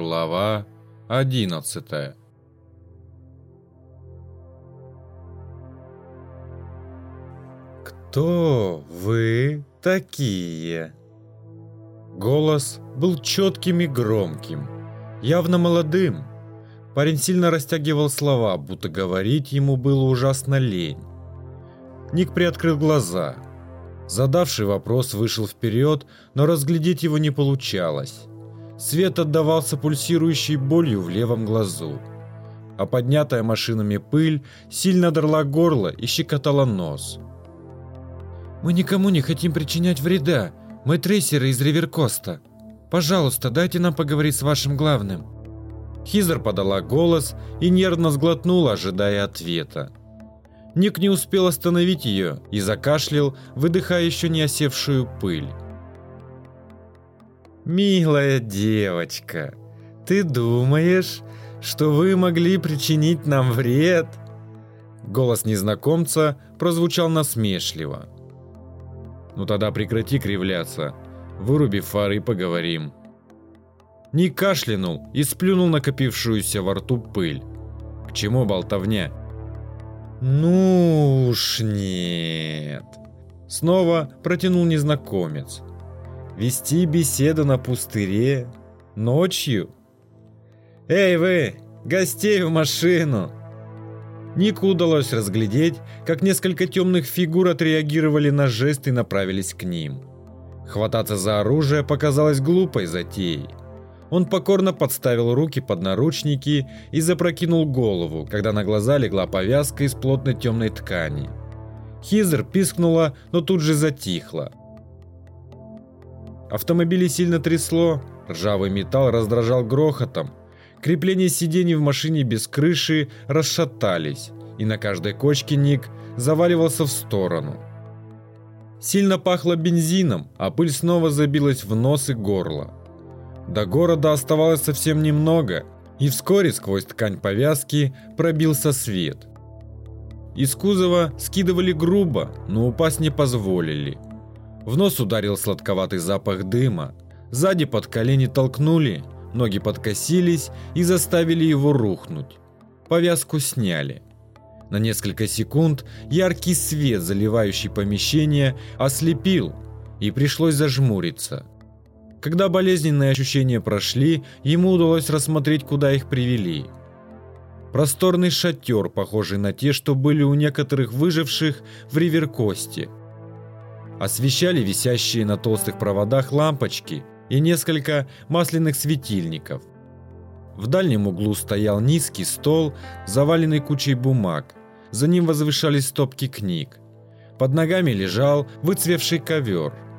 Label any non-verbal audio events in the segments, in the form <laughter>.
Глава одиннадцатая «Кто вы такие?» Голос был четким и громким, явно молодым. Парень сильно растягивал слова, будто говорить ему было ужасно лень. Ник приоткрыл глаза. Задавший вопрос вышел вперед, но разглядеть его не получалось. Свет отдавался пульсирующей болью в левом глазу. А поднятая машинами пыль сильно драла горло и щекотала нос. «Мы никому не хотим причинять вреда. Мы трейсеры из Риверкоста. Пожалуйста, дайте нам поговорить с вашим главным». Хизер подала голос и нервно сглотнула, ожидая ответа. Ник не успел остановить ее и закашлял, выдыхая еще не осевшую пыль. «Милая девочка, ты думаешь, что вы могли причинить нам вред?» Голос незнакомца прозвучал насмешливо. «Ну тогда прекрати кривляться. Выруби фары и поговорим». Ник кашлянул и сплюнул накопившуюся во рту пыль. «К чему болтовня?» «Ну уж нет!» Снова протянул незнакомец. «Вести беседу на пустыре? Ночью?» «Эй вы! Гостей в машину!» Нику удалось разглядеть, как несколько темных фигур отреагировали на жест и направились к ним. Хвататься за оружие показалось глупой затеей. Он покорно подставил руки под наручники и запрокинул голову, когда на глаза легла повязка из плотной темной ткани. Хизер пискнула, но тут же затихла. Автомобили сильно трясло, ржавый металл раздражал грохотом. Крепления сидений в машине без крыши расшатались, и на каждой кочке Ник заваливался в сторону. Сильно пахло бензином, а пыль снова забилась в нос и горло. До города оставалось совсем немного, и вскоре сквозь ткань повязки пробился свет. Из кузова скидывали грубо, но упасть не позволили. В нос ударил сладковатый запах дыма. Сзади под колени толкнули, ноги подкосились и заставили его рухнуть. Повязку сняли. На несколько секунд яркий свет, заливающий помещение, ослепил, и пришлось зажмуриться. Когда болезненные ощущения прошли, ему удалось рассмотреть, куда их привели. Просторный шатер, похожий на те, что были у некоторых выживших в Риверкосте. Освещали висящие на толстых проводах лампочки и несколько масляных светильников. В дальнем углу стоял низкий стол, заваленный кучей бумаг. За ним возвышались стопки книг. Под ногами лежал выцвевший ковер –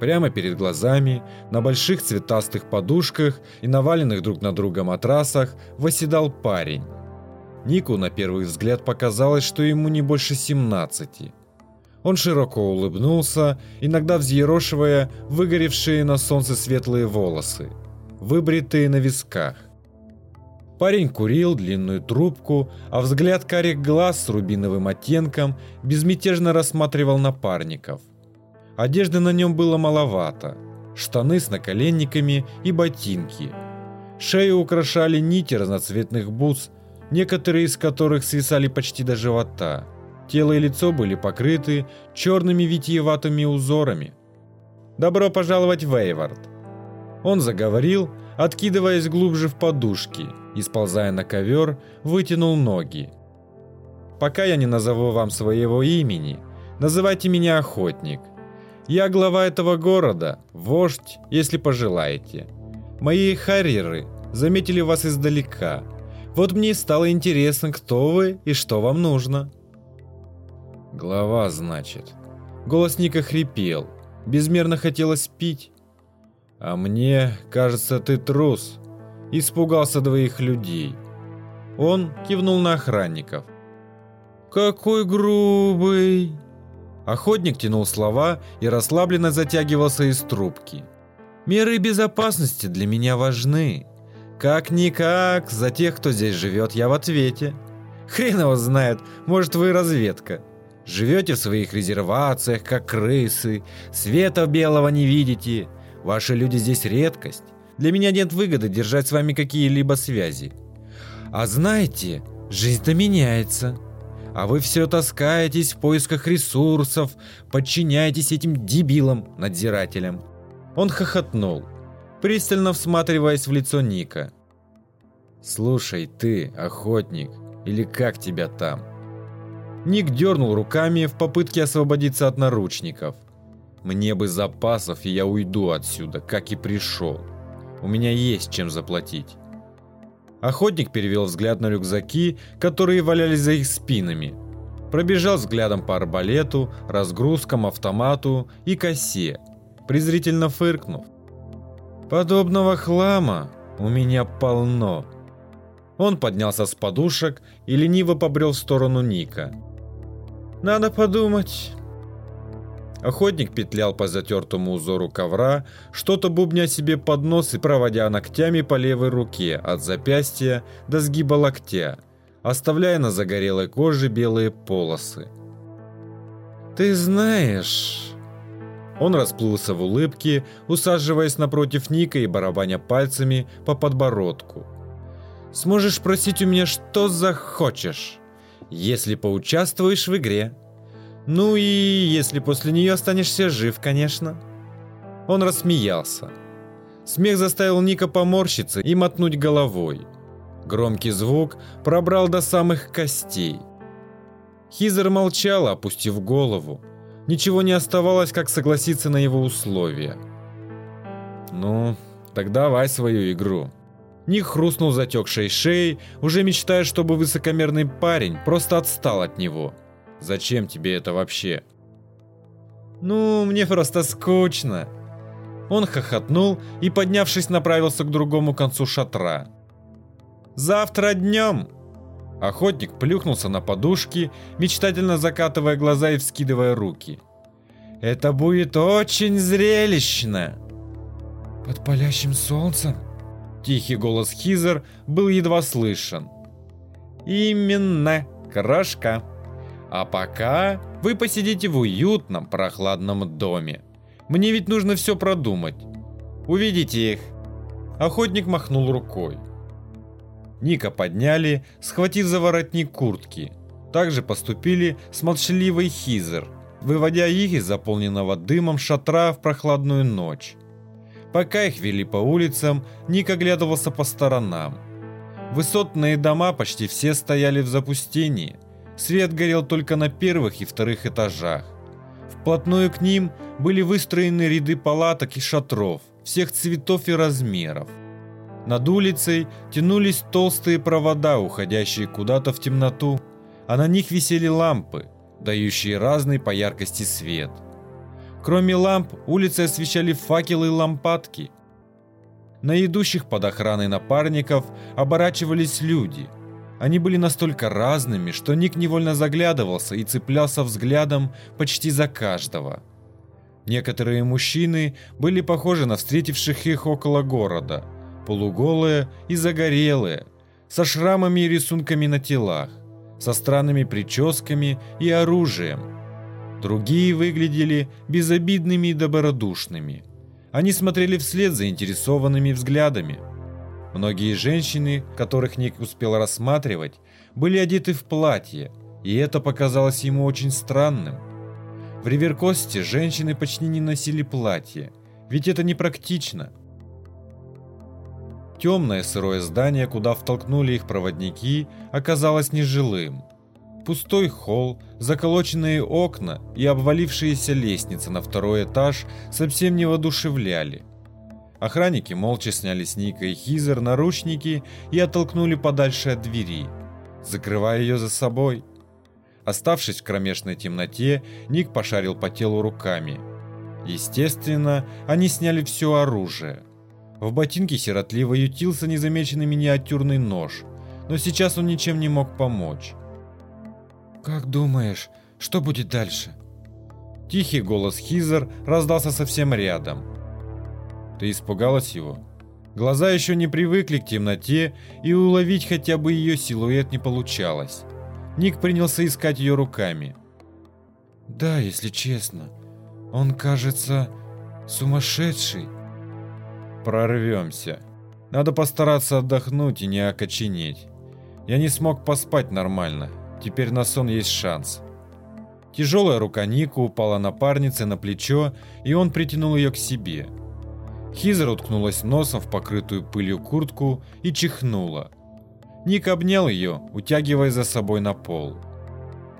Прямо перед глазами, на больших цветастых подушках и наваленных друг на друга матрасах восседал парень. Нику на первый взгляд показалось, что ему не больше 17. Он широко улыбнулся, иногда взъерошивая выгоревшие на солнце светлые волосы, выбритые на висках. Парень курил длинную трубку, а взгляд карих глаз с рубиновым оттенком безмятежно рассматривал напарников – Одежды на нем было маловато. Штаны с наколенниками и ботинки. Шею украшали нити разноцветных бус, некоторые из которых свисали почти до живота. Тело и лицо были покрыты черными витиеватыми узорами. «Добро пожаловать в Эйвард!» Он заговорил, откидываясь глубже в подушки и, сползая на ковер, вытянул ноги. «Пока я не назову вам своего имени, называйте меня Охотник. Я глава этого города, вождь, если пожелаете. Мои харьеры заметили вас издалека. Вот мне стало интересно, кто вы и что вам нужно. Глава, значит. Голос Ника хрипел. Безмерно хотелось пить. А мне, кажется, ты трус. Испугался двоих людей. Он кивнул на охранников. «Какой грубый!» Охотник тянул слова и расслабленно затягивался из трубки. «Меры безопасности для меня важны. Как-никак, за тех, кто здесь живет, я в ответе. Хрен его знает, может вы разведка. Живете в своих резервациях, как крысы, света белого не видите. Ваши люди здесь редкость. Для меня нет выгоды держать с вами какие-либо связи. А знаете, жизнь-то меняется. А вы все таскаетесь в поисках ресурсов, подчиняетесь этим дебилам-надзирателям. Он хохотнул, пристально всматриваясь в лицо Ника. «Слушай, ты, охотник, или как тебя там?» Ник дернул руками в попытке освободиться от наручников. «Мне бы запасов, и я уйду отсюда, как и пришел. У меня есть чем заплатить». Охотник перевел взгляд на рюкзаки, которые валялись за их спинами. Пробежал взглядом по арбалету, разгрузкам, автомату и косе, презрительно фыркнув. «Подобного хлама у меня полно». Он поднялся с подушек и лениво побрел в сторону Ника. «Надо подумать». Охотник петлял по затертому узору ковра, что-то бубня себе под нос и проводя ногтями по левой руке от запястья до сгиба локтя, оставляя на загорелой коже белые полосы. «Ты знаешь...» Он расплылся в улыбке, усаживаясь напротив Ника и барабаня пальцами по подбородку. Сможешь просить у меня что захочешь, если поучаствуешь в игре. Ну и если после нее останешься жив, конечно. Он рассмеялся. Смех заставил Ника поморщиться и мотнуть головой. Громкий звук пробрал до самых костей. Хизер молчала, опустив голову. Ничего не оставалось, как согласиться на его условия. «Ну, так давай свою игру», Ник хрустнул затекшей шеей, уже мечтая, чтобы высокомерный парень просто отстал от него. Зачем тебе это вообще? Ну, мне просто скучно. Он хохотнул и, поднявшись, направился к другому концу шатра. Завтра днем! Охотник плюхнулся на подушки, мечтательно закатывая глаза и вскидывая руки. Это будет очень зрелищно. Под палящим солнцем? Тихий голос Хизер был едва слышен. «Именно, крошка. А пока вы посидите в уютном прохладном доме. Мне ведь нужно все продумать. Увидите их». Охотник махнул рукой. Ника подняли, схватив за воротник куртки. Также поступили с молчаливой Хизер, выводя их из заполненного дымом шатра в прохладную ночь. Пока их вели по улицам, Ник оглядывался по сторонам. Высотные дома почти все стояли в запустении. Свет горел только на первых и вторых этажах. Вплотную к ним были выстроены ряды палаток и шатров всех цветов и размеров. Над улицей тянулись толстые провода, уходящие куда-то в темноту, а на них висели лампы, дающие разный по яркости свет – Кроме ламп, улицы освещали факелы и лампадки. На идущих под охраной напарников оборачивались люди. Они были настолько разными, что Ник невольно заглядывался и цеплялся взглядом почти за каждого. Некоторые мужчины были похожи на встретивших их около города, полуголые и загорелые, со шрамами и рисунками на телах, со странными прическами и оружием – Другие выглядели безобидными и добродушными. Они смотрели вслед заинтересованными взглядами. Многие женщины, которых Ник успел рассматривать, были одеты в платье, и это показалось ему очень странным. В Риверкосте женщины почти не носили платье, ведь это непрактично. Темное сырое здание, куда втолкнули их проводники, оказалось нежилым – Пустой холл, заколоченные окна и обвалившиеся лестницы на второй этаж совсем не воодушевляли. Охранники молча сняли с Ника и Хизер наручники и оттолкнули подальше от двери, закрывая ее за собой. Оставшись в кромешной темноте, Ник пошарил по телу руками. Естественно, они сняли все оружие. В ботинке сиротливо ютился незамеченный миниатюрный нож, но сейчас он ничем не мог помочь. «Как думаешь, что будет дальше?» Тихий голос Хизер раздался совсем рядом. «Ты испугалась его?» Глаза еще не привыкли к темноте, и уловить хотя бы ее силуэт не получалось. Ник принялся искать ее руками. «Да, если честно. Он кажется сумасшедший». Прорвемся. Надо постараться отдохнуть и не окоченеть. Я не смог поспать нормально. Теперь на сон есть шанс. Тяжелая рука Ника упала напарнице на плечо, и он притянул ее к себе. Хизер уткнулась носом в покрытую пылью куртку и чихнула. Ник обнял ее, утягивая за собой на пол.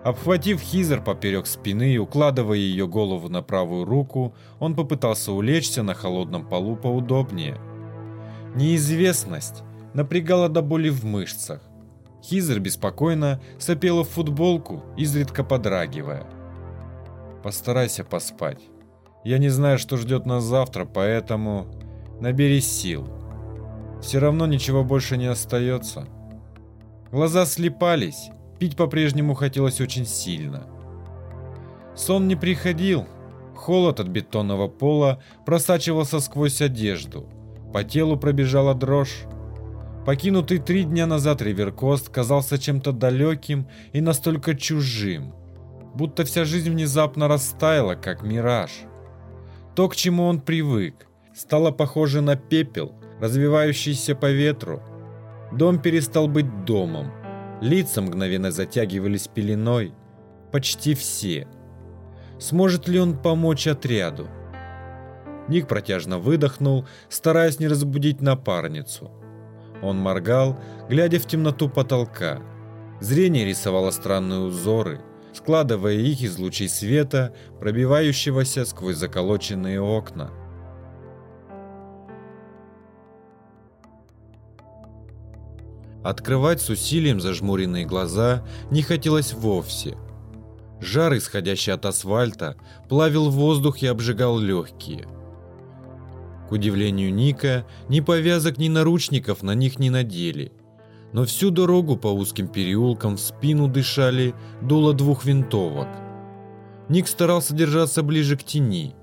Обхватив Хизер поперек спины и укладывая ее голову на правую руку, он попытался улечься на холодном полу поудобнее. Неизвестность напрягала до боли в мышцах. Хизер беспокойно сопела в футболку, изредка подрагивая. «Постарайся поспать. Я не знаю, что ждет нас завтра, поэтому наберись сил. Все равно ничего больше не остается». Глаза слепались, Пить по-прежнему хотелось очень сильно. Сон не приходил. Холод от бетонного пола просачивался сквозь одежду. По телу пробежала дрожь. Покинутый три дня назад Риверкост казался чем-то далеким и настолько чужим, будто вся жизнь внезапно растаяла, как мираж. То, к чему он привык, стало похоже на пепел, развивающийся по ветру. Дом перестал быть домом, Лица мгновенно затягивались пеленой. Почти все. Сможет ли он помочь отряду? Ник протяжно выдохнул, стараясь не разбудить напарницу. Он моргал, глядя в темноту потолка. Зрение рисовало странные узоры, складывая их из лучей света, пробивающегося сквозь заколоченные окна. Открывать с усилием зажмуренные глаза не хотелось вовсе. Жар, исходящий от асфальта, плавил воздух и обжигал легкие. К удивлению Ника, ни повязок, ни наручников на них не надели. Но всю дорогу по узким переулкам в спину дышали дуло двух винтовок. Ник старался держаться ближе к тени.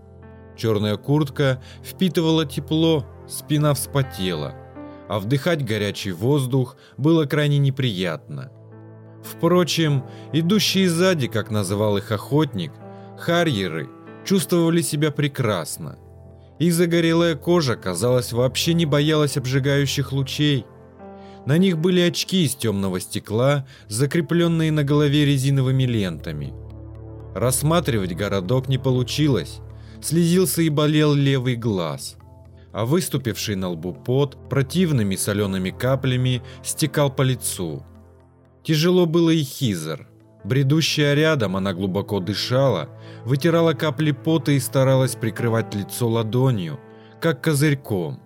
Черная куртка впитывала тепло, спина вспотела – а вдыхать горячий воздух было крайне неприятно. Впрочем, идущие сзади, как называл их охотник, харьеры чувствовали себя прекрасно. Их загорелая кожа, казалось, вообще не боялась обжигающих лучей. На них были очки из темного стекла, закрепленные на голове резиновыми лентами. Рассматривать городок не получилось, слезился и болел левый глаз – а выступивший на лбу пот противными солеными каплями стекал по лицу. Тяжело было и Хизер. Бредущая рядом, она глубоко дышала, вытирала капли пота и старалась прикрывать лицо ладонью, как козырьком.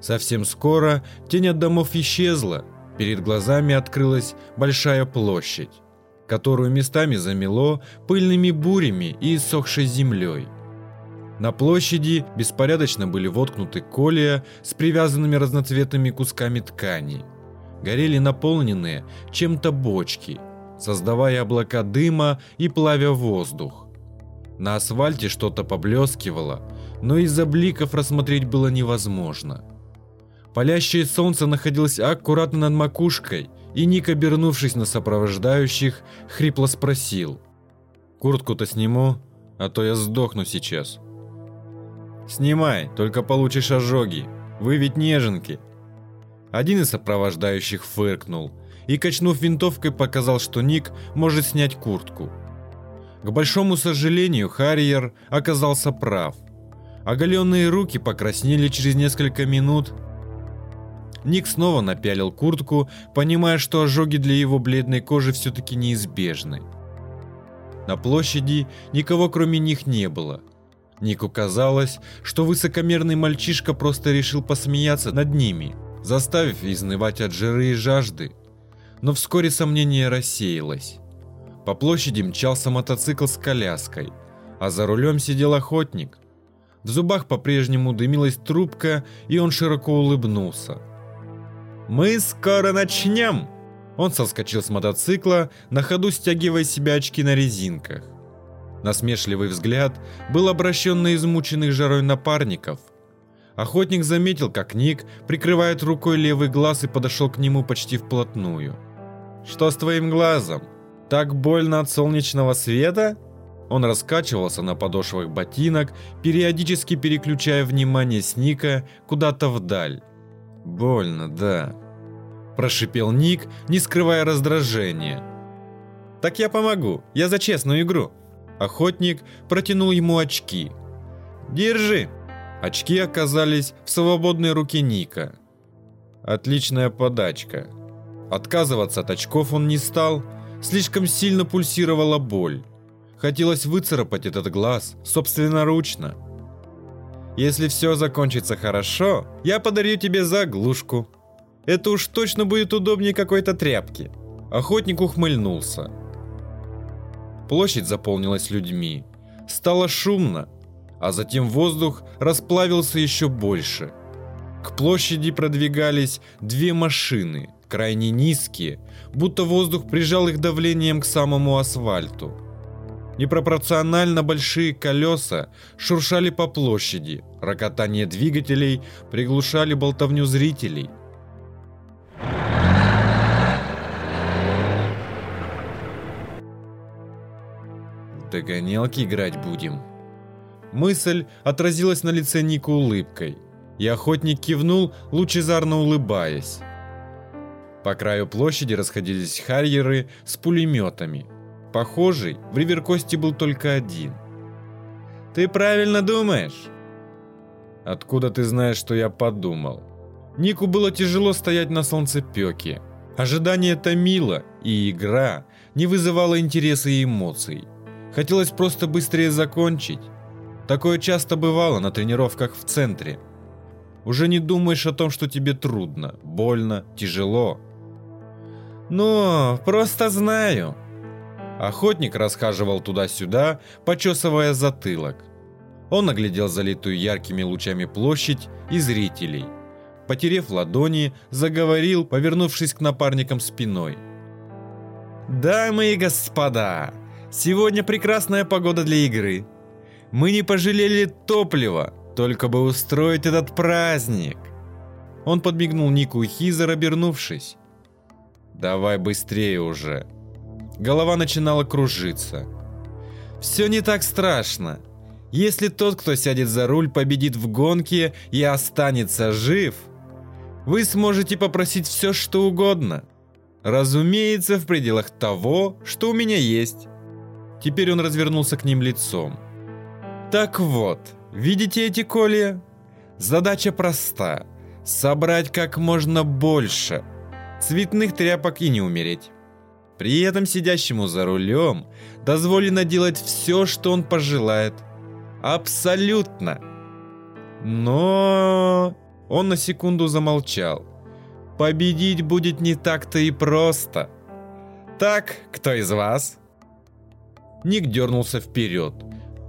Совсем скоро тень от домов исчезла, перед глазами открылась большая площадь, которую местами замело пыльными бурями и иссохшей землей. На площади беспорядочно были воткнуты колия с привязанными разноцветными кусками ткани. Горели наполненные чем-то бочки, создавая облака дыма и плавя воздух. На асфальте что-то поблескивало, но из-за бликов рассмотреть было невозможно. Палящее солнце находилось аккуратно над макушкой, и Ник, обернувшись на сопровождающих, хрипло спросил. «Куртку-то сниму, а то я сдохну сейчас». «Снимай, только получишь ожоги. Вы ведь неженки». Один из сопровождающих фыркнул и, качнув винтовкой, показал, что Ник может снять куртку. К большому сожалению, Харриер оказался прав. Оголенные руки покраснели через несколько минут. Ник снова напялил куртку, понимая, что ожоги для его бледной кожи все-таки неизбежны. На площади никого кроме них не было – Нику казалось, что высокомерный мальчишка просто решил посмеяться над ними, заставив изнывать от жиры и жажды. Но вскоре сомнение рассеялось. По площади мчался мотоцикл с коляской, а за рулем сидел охотник. В зубах по-прежнему дымилась трубка, и он широко улыбнулся. «Мы скоро начнем!» Он соскочил с мотоцикла, на ходу стягивая себе очки на резинках. Насмешливый взгляд был обращен на измученных жарой напарников. Охотник заметил, как Ник прикрывает рукой левый глаз и подошел к нему почти вплотную. «Что с твоим глазом? Так больно от солнечного света?» Он раскачивался на подошвах ботинок, периодически переключая внимание с Ника куда-то вдаль. «Больно, да», – прошипел Ник, не скрывая раздражения. «Так я помогу, я за честную игру». Охотник протянул ему очки. «Держи». Очки оказались в свободной руке Ника. Отличная подачка. Отказываться от очков он не стал, слишком сильно пульсировала боль. Хотелось выцарапать этот глаз собственноручно. Если все закончится хорошо, я подарю тебе заглушку. Это уж точно будет удобнее какой-то тряпки. Охотник ухмыльнулся. Площадь заполнилась людьми. Стало шумно, а затем воздух расплавился еще больше. К площади продвигались две машины, крайне низкие, будто воздух прижал их давлением к самому асфальту. Непропорционально большие колеса шуршали по площади, рокотание двигателей приглушали болтовню зрителей. Догонялки играть будем. Мысль отразилась на лице Ника улыбкой, и охотник кивнул, лучезарно улыбаясь. По краю площади расходились харьеры с пулеметами. Похожий в Риверкосте был только один. «Ты правильно думаешь?» «Откуда ты знаешь, что я подумал?» Нику было тяжело стоять на солнцепеке. Ожидание томило, и игра не вызывала интереса и эмоций. Хотелось просто быстрее закончить. Такое часто бывало на тренировках в центре. Уже не думаешь о том, что тебе трудно, больно, тяжело. «Ну, просто знаю». Охотник расхаживал туда-сюда, почесывая затылок. Он оглядел залитую яркими лучами площадь и зрителей. Потерев ладони, заговорил, повернувшись к напарникам спиной. «Дамы и господа, сегодня прекрасная погода для игры. Мы не пожалели топлива, только бы устроить этот праздник». Он подмигнул Нику и Хизер, обернувшись. Давай быстрее уже. Голова начинала кружиться. Все не так страшно. Если тот, кто сядет за руль, победит в гонке и останется жив, вы сможете попросить все, что угодно. Разумеется, в пределах того, что у меня есть. Теперь он развернулся к ним лицом. Так вот, видите эти колья? Задача проста. Собрать как можно больше – цветных тряпок и не умереть. При этом сидящему за рулем дозволено делать все, что он пожелает. Абсолютно. Но... Он на секунду замолчал. Победить будет не так-то и просто. Так, кто из вас? Ник дернулся вперед,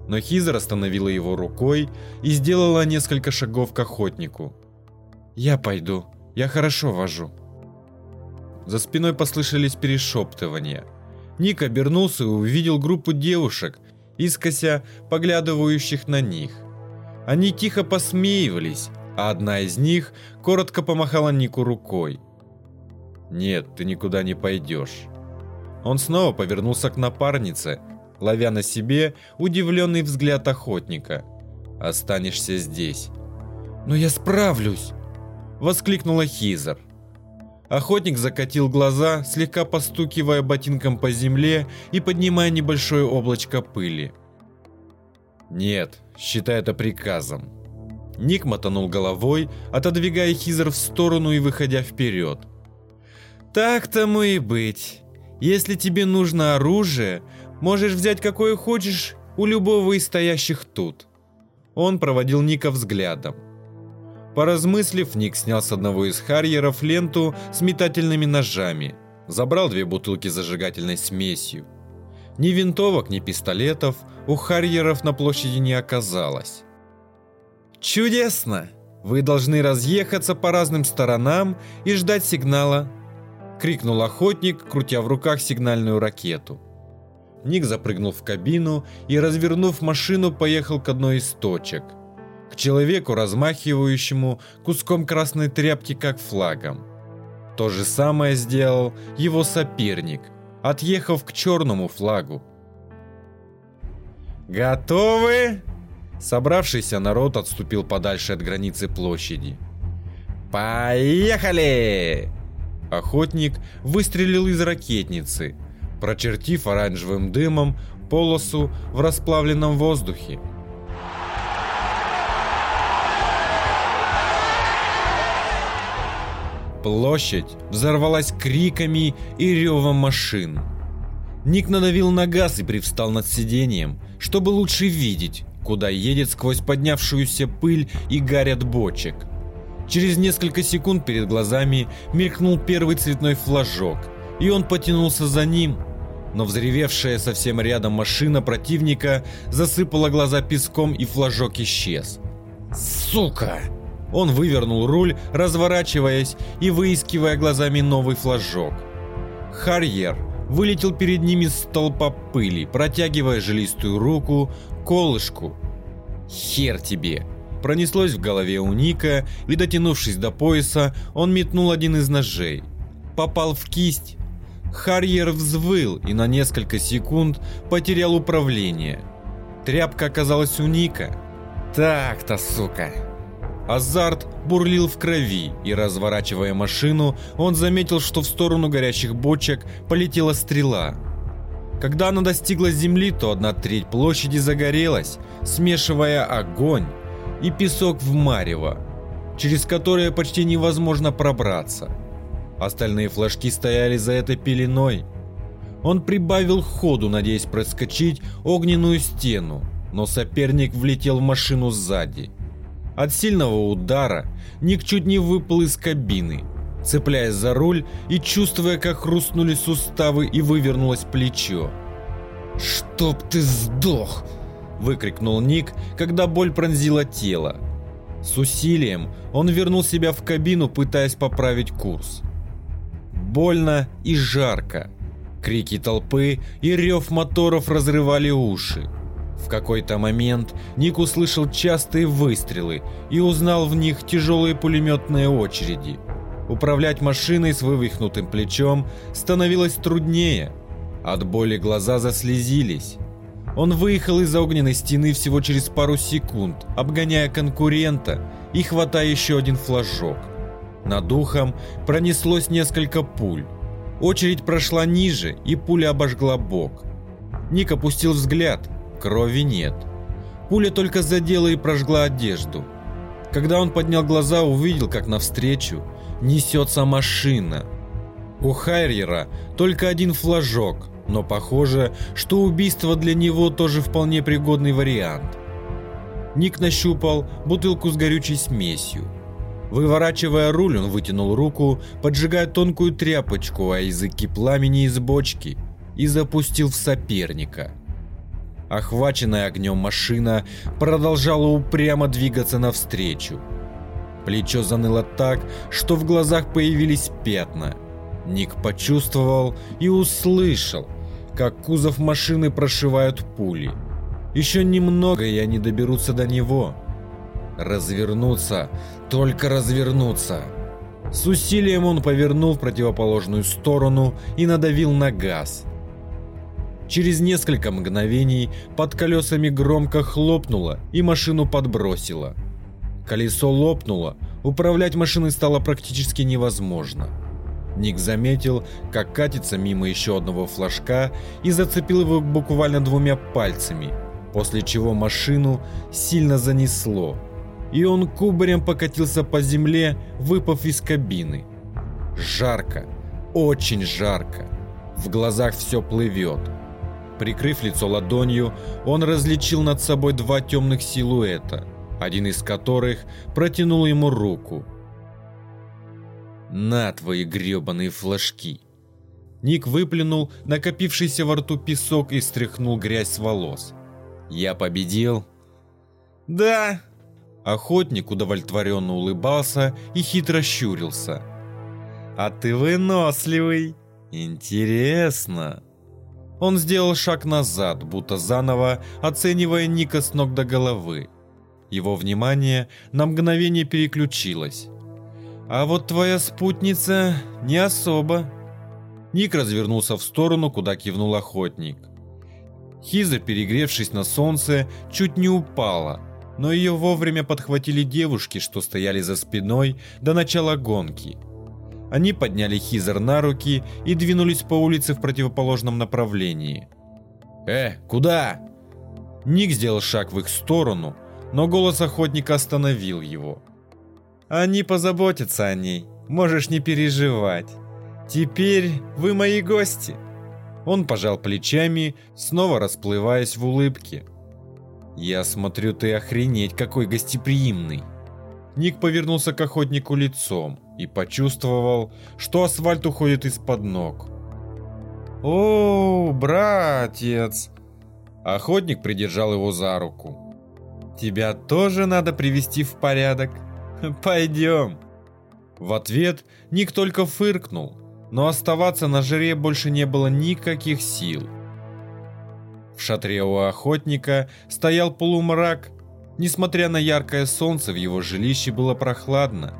но Хизер остановила его рукой и сделала несколько шагов к охотнику. «Я пойду, я хорошо вожу», за спиной послышались перешептывания. Ник обернулся и увидел группу девушек, искося поглядывающих на них. Они тихо посмеивались, а одна из них коротко помахала Нику рукой. «Нет, ты никуда не пойдешь». Он снова повернулся к напарнице, ловя на себе удивленный взгляд охотника. «Останешься здесь». «Но я справлюсь!» – воскликнула Хизер. Охотник закатил глаза, слегка постукивая ботинком по земле и поднимая небольшое облачко пыли. «Нет, считай это приказом». Ник мотанул головой, отодвигая Хизер в сторону и выходя вперед. «Так тому и быть. Если тебе нужно оружие, можешь взять какое хочешь у любого из стоящих тут». Он проводил Ника взглядом. Поразмыслив, Ник снял с одного из харьеров ленту с метательными ножами, забрал две бутылки зажигательной смесью. Ни винтовок, ни пистолетов у харьеров на площади не оказалось. «Чудесно! Вы должны разъехаться по разным сторонам и ждать сигнала!» — крикнул охотник, крутя в руках сигнальную ракету. Ник запрыгнул в кабину и, развернув машину, поехал к одной из точек — к человеку, размахивающему куском красной тряпки как флагом. То же самое сделал его соперник, отъехав к черному флагу. Готовы? Собравшийся народ отступил подальше от границы площади. Поехали! Охотник выстрелил из ракетницы, прочертив оранжевым дымом полосу в расплавленном воздухе. Площадь взорвалась криками и ревом машин. Ник надавил на газ и привстал над сиденьем, чтобы лучше видеть, куда едет сквозь поднявшуюся пыль и гарь от бочек. Через несколько секунд перед глазами мелькнул первый цветной флажок, и он потянулся за ним, но взревевшая совсем рядом машина противника засыпала глаза песком и флажок исчез. «Сука!» Он вывернул руль, разворачиваясь и выискивая глазами новый флажок. Харьер вылетел перед ними с столпа пыли, протягивая жилистую руку, колышку. «Хер тебе!» Пронеслось в голове у Ника, и дотянувшись до пояса, он метнул один из ножей. Попал в кисть. Харьер взвыл и на несколько секунд потерял управление. Тряпка оказалась у Ника. «Так-то, сука!» Азарт бурлил в крови, и разворачивая машину, он заметил, что в сторону горящих бочек полетела стрела. Когда она достигла земли, то одна треть площади загорелась, смешивая огонь и песок в марево, через которое почти невозможно пробраться. Остальные флажки стояли за этой пеленой. Он прибавил ходу, надеясь проскочить огненную стену, но соперник влетел в машину сзади – от сильного удара Ник чуть не выпал из кабины, цепляясь за руль и чувствуя, как хрустнули суставы и вывернулось плечо. «Чтоб ты сдох!» – выкрикнул Ник, когда боль пронзила тело. С усилием он вернул себя в кабину, пытаясь поправить курс. Больно и жарко. Крики толпы и рев моторов разрывали уши. В какой-то момент Ник услышал частые выстрелы и узнал в них тяжелые пулеметные очереди. Управлять машиной с вывихнутым плечом становилось труднее. От боли глаза заслезились. Он выехал из огненной стены всего через пару секунд, обгоняя конкурента и хватая еще один флажок. Над ухом пронеслось несколько пуль. Очередь прошла ниже, и пуля обожгла бок. Ник опустил взгляд Крови нет. Пуля только задела и прожгла одежду. Когда он поднял глаза, увидел, как навстречу несется машина. У Хайриера только один флажок, но похоже, что убийство для него тоже вполне пригодный вариант. Ник нащупал бутылку с горючей смесью. Выворачивая руль, он вытянул руку, поджигая тонкую тряпочку о языке пламени из бочки и запустил в соперника – Охваченная огнем машина продолжала упрямо двигаться навстречу. Плечо заныло так, что в глазах появились пятна. Ник почувствовал и услышал, как кузов машины прошивают пули. Еще немного, и они доберутся до него. Развернуться, только развернуться. С усилием он повернул в противоположную сторону и надавил на газ. Через несколько мгновений под колесами громко хлопнуло и машину подбросило. Колесо лопнуло, управлять машиной стало практически невозможно. Ник заметил, как катится мимо еще одного флажка и зацепил его буквально двумя пальцами, после чего машину сильно занесло, и он кубарем покатился по земле, выпав из кабины. Жарко, очень жарко, в глазах все плывет. Прикрыв лицо ладонью, он различил над собой два темных силуэта, один из которых протянул ему руку. «На твои гребаные флажки!» Ник выплюнул накопившийся во рту песок и стряхнул грязь с волос. «Я победил?» «Да!» Охотник удовлетворенно улыбался и хитро щурился. «А ты выносливый! Интересно!» Он сделал шаг назад, будто заново оценивая Ника с ног до головы. Его внимание на мгновение переключилось. «А вот твоя спутница не особо». Ник развернулся в сторону, куда кивнул охотник. Хиза, перегревшись на солнце, чуть не упала, но ее вовремя подхватили девушки, что стояли за спиной до начала гонки. Они подняли Хизер на руки и двинулись по улице в противоположном направлении. «Э, куда?» Ник сделал шаг в их сторону, но голос охотника остановил его. «Они позаботятся о ней, можешь не переживать. Теперь вы мои гости». Он пожал плечами, снова расплываясь в улыбке. «Я смотрю, ты охренеть какой гостеприимный!» Ник повернулся к охотнику лицом и почувствовал, что асфальт уходит из-под ног. «О, братец!» Охотник придержал его за руку. «Тебя тоже надо привести в порядок. <laughs> Пойдем!» В ответ Ник только фыркнул, но оставаться на жре больше не было никаких сил. В шатре у охотника стоял полумрак. Несмотря на яркое солнце, в его жилище было прохладно.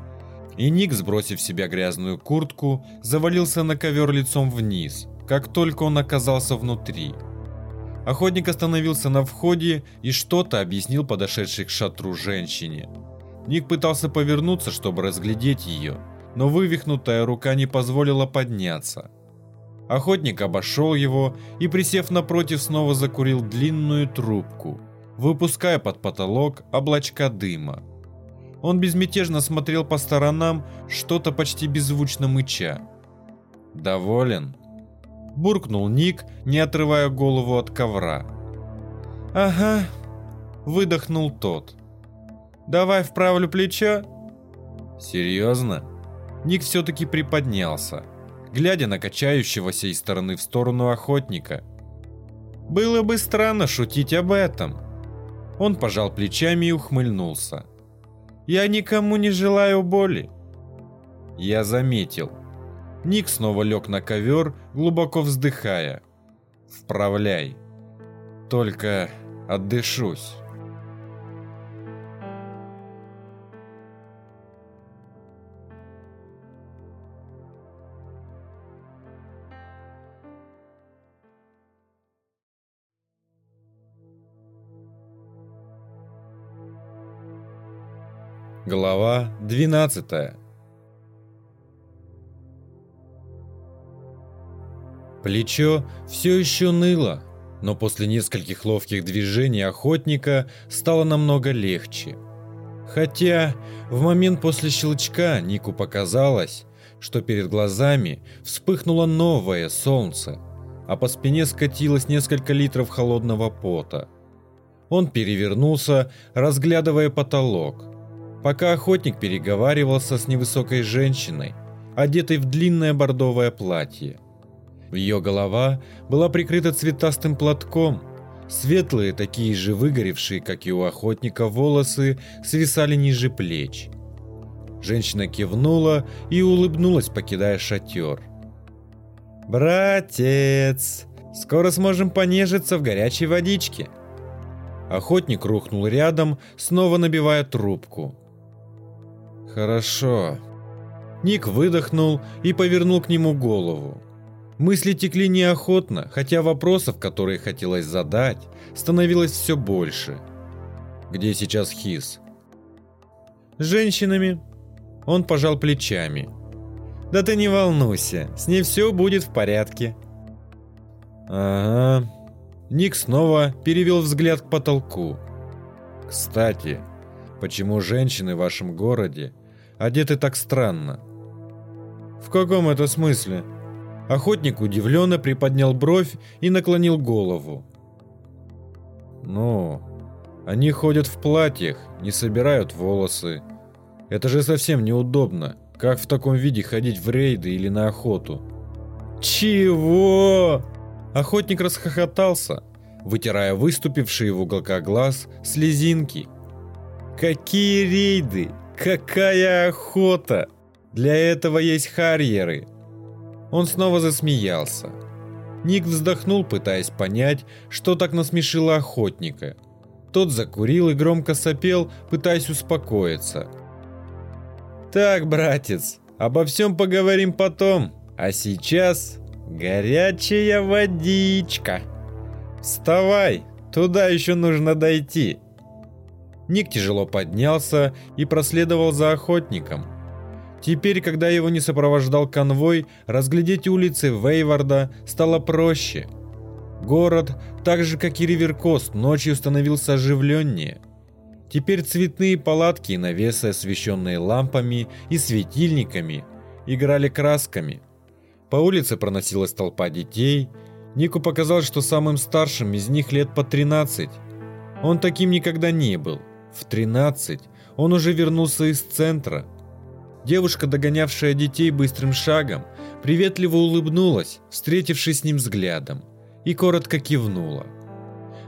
И Ник, сбросив с себя грязную куртку, завалился на ковер лицом вниз, как только он оказался внутри. Охотник остановился на входе и что-то объяснил подошедшей к шатру женщине. Ник пытался повернуться, чтобы разглядеть ее, но вывихнутая рука не позволила подняться. Охотник обошел его и, присев напротив, снова закурил длинную трубку, выпуская под потолок облачка дыма. Он безмятежно смотрел по сторонам, что-то почти беззвучно мыча. «Доволен?» – буркнул Ник, не отрывая голову от ковра. «Ага», – выдохнул тот. «Давай вправлю плечо?» «Серьезно?» Ник все-таки приподнялся глядя на качающегося из стороны в сторону охотника. Было бы странно шутить об этом. Он пожал плечами и ухмыльнулся. Я никому не желаю боли. Я заметил. Ник снова лег на ковер, глубоко вздыхая. Вправляй. Только отдышусь. Глава 12 Плечо все еще ныло, но после нескольких ловких движений охотника стало намного легче. Хотя в момент после щелчка Нику показалось, что перед глазами вспыхнуло новое солнце, а по спине скатилось несколько литров холодного пота. Он перевернулся, разглядывая потолок – пока охотник переговаривался с невысокой женщиной, одетой в длинное бордовое платье. Ее голова была прикрыта цветастым платком, светлые, такие же выгоревшие, как и у охотника, волосы свисали ниже плеч. Женщина кивнула и улыбнулась, покидая шатер. «Братец, скоро сможем понежиться в горячей водичке». Охотник рухнул рядом, снова набивая трубку. Хорошо. Ник выдохнул и повернул к нему голову. Мысли текли неохотно, хотя вопросов, которые хотелось задать, становилось все больше. Где сейчас Хис? Женщинами. Он пожал плечами. Да ты не волнуйся, с ней все будет в порядке. Ага. Ник снова перевел взгляд к потолку. Кстати, почему женщины в вашем городе одеты так странно. В каком это смысле? Охотник удивленно приподнял бровь и наклонил голову. Ну, они ходят в платьях, не собирают волосы. Это же совсем неудобно. Как в таком виде ходить в рейды или на охоту? Чего? Охотник расхохотался, вытирая выступившие в уголках глаз слезинки. Какие рейды? Какая охота! Для этого есть харьеры. Он снова засмеялся. Ник вздохнул, пытаясь понять, что так насмешило охотника. Тот закурил и громко сопел, пытаясь успокоиться. «Так, братец, обо всем поговорим потом, а сейчас горячая водичка!» Вставай, туда еще нужно дойти. Ник тяжело поднялся и проследовал за охотником. Теперь, когда его не сопровождал конвой, разглядеть улицы Вейварда стало проще. Город, так же как и Риверкост, ночью становился оживленнее. Теперь цветные палатки и навесы, освещенные лампами и светильниками, играли красками. По улице проносилась толпа детей. Нику показалось, что самым старшим из них лет по 13. Он таким никогда не был. В 13 он уже вернулся из центра. Девушка, догонявшая детей быстрым шагом, приветливо улыбнулась, встретившись с ним взглядом, и коротко кивнула.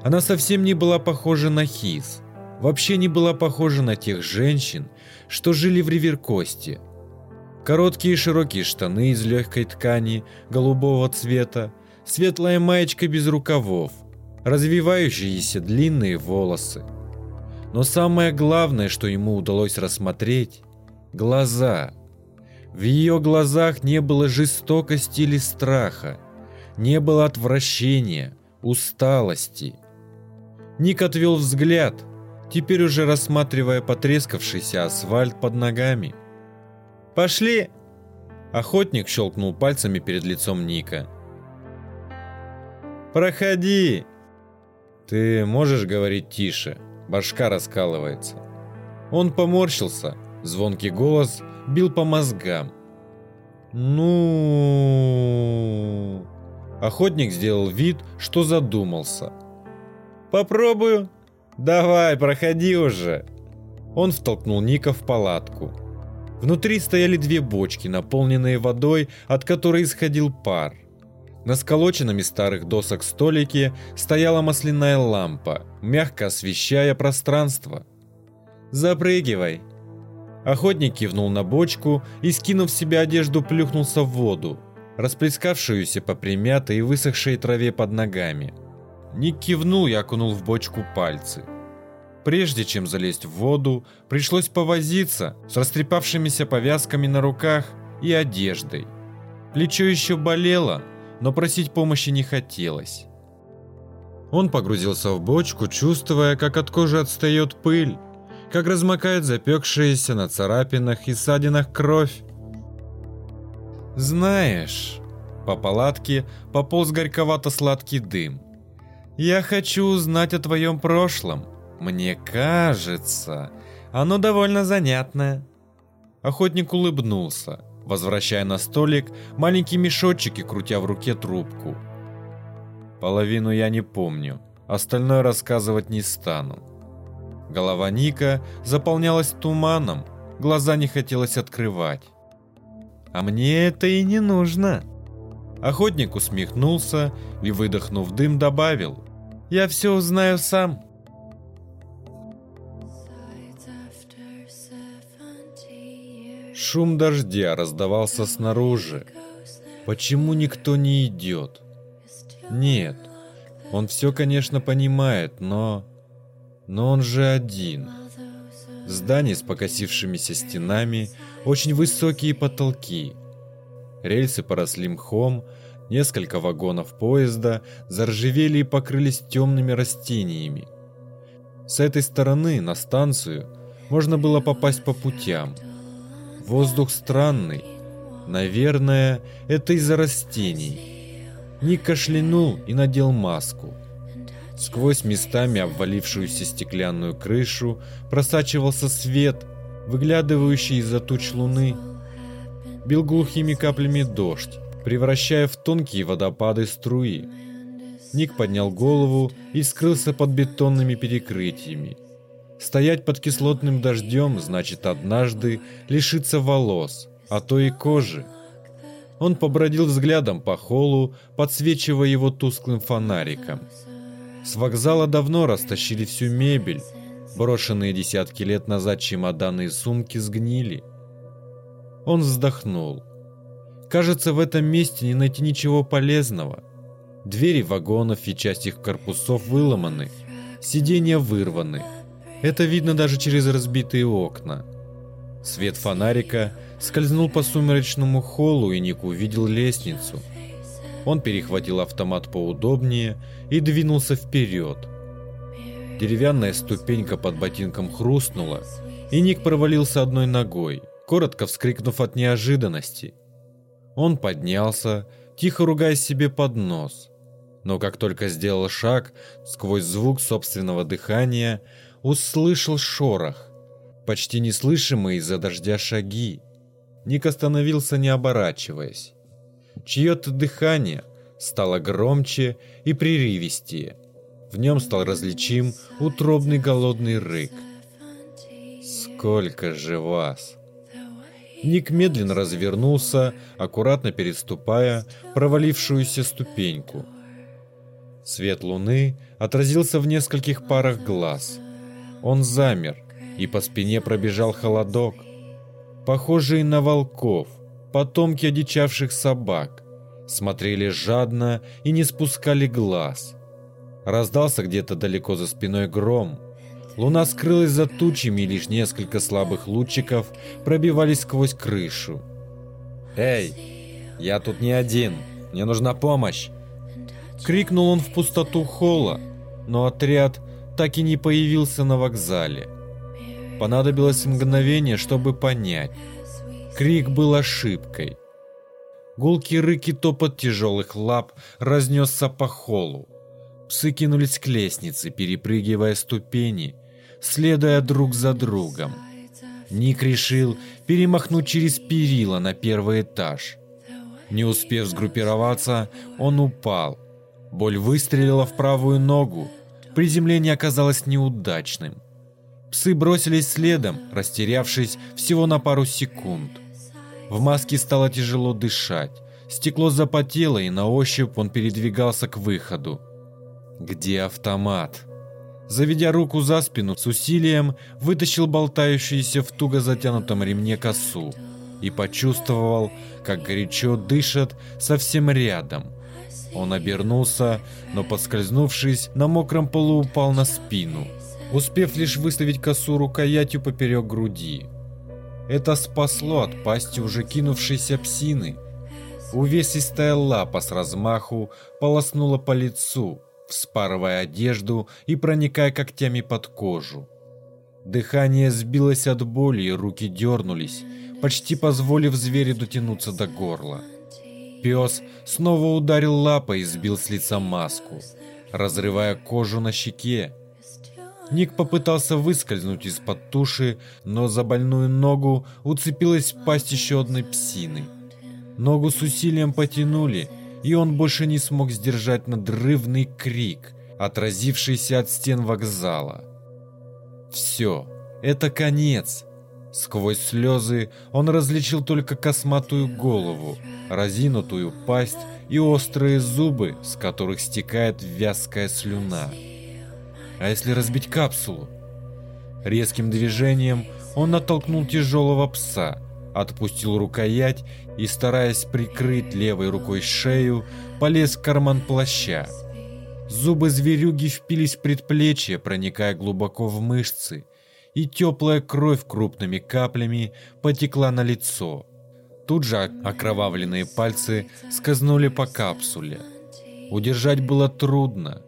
Она совсем не была похожа на Хиз, вообще не была похожа на тех женщин, что жили в Риверкосте. Короткие широкие штаны из легкой ткани голубого цвета, светлая маечка без рукавов, развивающиеся длинные волосы – но самое главное, что ему удалось рассмотреть – глаза. В ее глазах не было жестокости или страха, не было отвращения, усталости. Ник отвел взгляд, теперь уже рассматривая потрескавшийся асфальт под ногами. «Пошли!» Охотник щелкнул пальцами перед лицом Ника. «Проходи!» «Ты можешь говорить тише?» Башка раскалывается. Он поморщился, звонкий голос бил по мозгам. «Ну...» Охотник сделал вид, что задумался. «Попробую. Давай, проходи уже!» Он втолкнул Ника в палатку. Внутри стояли две бочки, наполненные водой, от которой исходил пар. На сколоченном из старых досок столике стояла масляная лампа, мягко освещая пространство. «Запрыгивай!» Охотник кивнул на бочку и, скинув себе одежду, плюхнулся в воду, расплескавшуюся по примятой и высохшей траве под ногами. Ник кивнул и окунул в бочку пальцы. Прежде чем залезть в воду, пришлось повозиться с растрепавшимися повязками на руках и одеждой. Плечо еще болело, но просить помощи не хотелось. Он погрузился в бочку, чувствуя, как от кожи отстает пыль, как размокает запекшаяся на царапинах и ссадинах кровь. «Знаешь...» По палатке пополз горьковато-сладкий дым. «Я хочу узнать о твоем прошлом. Мне кажется, оно довольно занятное». Охотник улыбнулся возвращая на столик маленький мешочек и крутя в руке трубку. Половину я не помню, остальное рассказывать не стану. Голова Ника заполнялась туманом, глаза не хотелось открывать. А мне это и не нужно. Охотник усмехнулся и, выдохнув дым, добавил. Я все узнаю сам. Шум дождя раздавался снаружи. Почему никто не идет? Нет, он все, конечно, понимает, но... Но он же один. Здание с покосившимися стенами, очень высокие потолки. Рельсы поросли мхом, несколько вагонов поезда заржавели и покрылись темными растениями. С этой стороны, на станцию, можно было попасть по путям – Воздух странный. Наверное, это из-за растений. Ник кашлянул и надел маску. Сквозь местами обвалившуюся стеклянную крышу просачивался свет, выглядывающий из-за туч луны. Бил глухими каплями дождь, превращая в тонкие водопады струи. Ник поднял голову и скрылся под бетонными перекрытиями. Стоять под кислотным дождем значит однажды лишиться волос, а то и кожи. Он побродил взглядом по холлу, подсвечивая его тусклым фонариком. С вокзала давно растащили всю мебель. Брошенные десятки лет назад чемоданы и сумки сгнили. Он вздохнул. Кажется, в этом месте не найти ничего полезного. Двери вагонов и часть их корпусов выломаны, сиденья вырваны. Это видно даже через разбитые окна. Свет фонарика скользнул по сумеречному холлу, и Ник увидел лестницу. Он перехватил автомат поудобнее и двинулся вперед. Деревянная ступенька под ботинком хрустнула, и Ник провалился одной ногой, коротко вскрикнув от неожиданности. Он поднялся, тихо ругая себе под нос. Но как только сделал шаг, сквозь звук собственного дыхания, услышал шорох, почти неслышимые из-за дождя шаги. Ник остановился, не оборачиваясь. Чье-то дыхание стало громче и прерывистее. В нем стал различим утробный голодный рык. «Сколько же вас!» Ник медленно развернулся, аккуратно переступая провалившуюся ступеньку. Свет луны отразился в нескольких парах глаз. Он замер, и по спине пробежал холодок. Похожие на волков, потомки одичавших собак, смотрели жадно и не спускали глаз. Раздался где-то далеко за спиной гром. Луна скрылась за тучами, и лишь несколько слабых лучиков пробивались сквозь крышу. «Эй, я тут не один, мне нужна помощь!» Крикнул он в пустоту холла, но отряд так и не появился на вокзале. Понадобилось мгновение, чтобы понять. Крик был ошибкой. Гулкий рык и топот тяжелых лап разнесся по холлу. Псы кинулись к лестнице, перепрыгивая ступени, следуя друг за другом. Ник решил перемахнуть через перила на первый этаж. Не успев сгруппироваться, он упал. Боль выстрелила в правую ногу. Приземление оказалось неудачным. Псы бросились следом, растерявшись всего на пару секунд. В маске стало тяжело дышать. Стекло запотело, и на ощупь он передвигался к выходу. Где автомат? Заведя руку за спину, с усилием вытащил болтающуюся в туго затянутом ремне косу и почувствовал, как горячо дышат совсем рядом. Он обернулся, но, подскользнувшись, на мокром полу упал на спину, успев лишь выставить косу рукоятью поперек груди. Это спасло от пасти уже кинувшейся псины. Увесистая лапа с размаху полоснула по лицу, вспарывая одежду и проникая когтями под кожу. Дыхание сбилось от боли, руки дернулись, почти позволив зверю дотянуться до горла. Пес снова ударил лапой и сбил с лица маску, разрывая кожу на щеке Ник попытался выскользнуть из-под туши, но за больную ногу уцепилась пасть еще одной псины. Ногу с усилием потянули, и он больше не смог сдержать надрывный крик, отразившийся от стен вокзала. Все, это конец. Сквозь слезы он различил только косматую голову, разинутую пасть и острые зубы, с которых стекает вязкая слюна. А если разбить капсулу? Резким движением он оттолкнул тяжелого пса, отпустил рукоять и, стараясь прикрыть левой рукой шею, полез в карман плаща. Зубы зверюги впились в предплечье, проникая глубоко в мышцы, и теплая кровь крупными каплями потекла на лицо. Тут же окровавленные пальцы скользнули по капсуле. Удержать было трудно.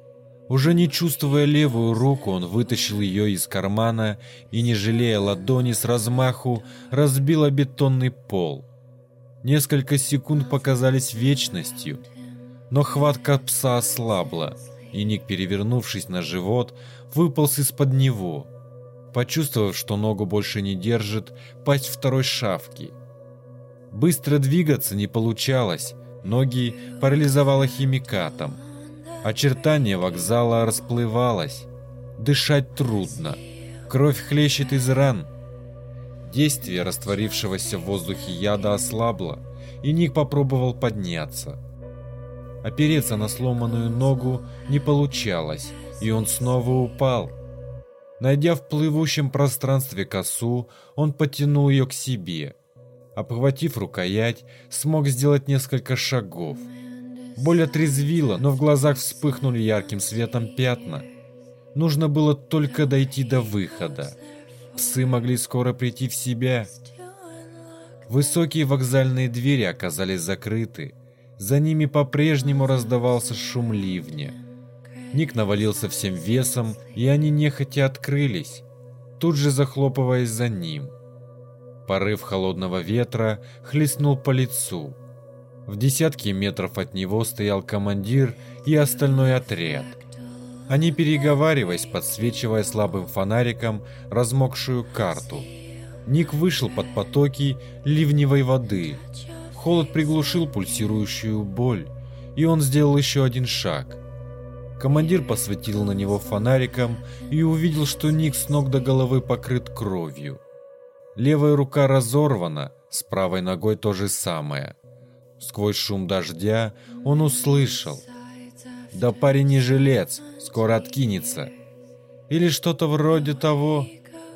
Уже не чувствуя левую руку, он вытащил ее из кармана и, не жалея ладони с размаху, разбил бетонный пол. Несколько секунд показались вечностью, но хватка пса ослабла, и Ник, перевернувшись на живот, выполз из-под него. Почувствовав, что ногу больше не держит, пасть второй шавки. Быстро двигаться не получалось, ноги парализовало химикатом. Очертание вокзала расплывалось. Дышать трудно. Кровь хлещет из ран. Действие растворившегося в воздухе яда ослабло, и Ник попробовал подняться. Опереться на сломанную ногу не получалось, и он снова упал. Найдя в плывущем пространстве косу, он потянул ее к себе. Обхватив рукоять, смог сделать несколько шагов – Боль отрезвила, но в глазах вспыхнули ярким светом пятна. Нужно было только дойти до выхода. Псы могли скоро прийти в себя. Высокие вокзальные двери оказались закрыты. За ними по-прежнему раздавался шум ливня. Ник навалился всем весом, и они нехотя открылись, тут же захлопываясь за ним. Порыв холодного ветра хлестнул по лицу. В десятке метров от него стоял командир и остальной отряд. Они переговариваясь, подсвечивая слабым фонариком размокшую карту. Ник вышел под потоки ливневой воды. Холод приглушил пульсирующую боль, и он сделал еще один шаг. Командир посветил на него фонариком и увидел, что Ник с ног до головы покрыт кровью. Левая рука разорвана, с правой ногой то же самое. Сквозь шум дождя он услышал. «Да парень не жилец, скоро откинется». Или что-то вроде того.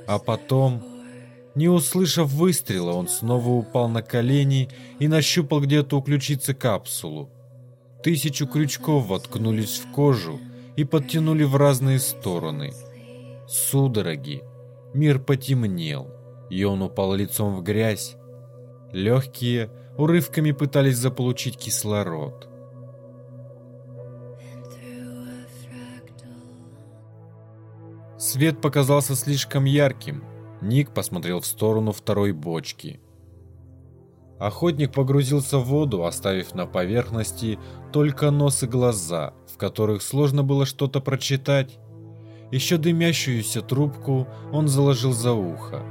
А потом, не услышав выстрела, он снова упал на колени и нащупал где-то у ключицы капсулу. Тысячу крючков воткнулись в кожу и подтянули в разные стороны. Судороги. Мир потемнел, и он упал лицом в грязь. Легкие урывками пытались заполучить кислород. Свет показался слишком ярким. Ник посмотрел в сторону второй бочки. Охотник погрузился в воду, оставив на поверхности только нос и глаза, в которых сложно было что-то прочитать. Еще дымящуюся трубку он заложил за ухо.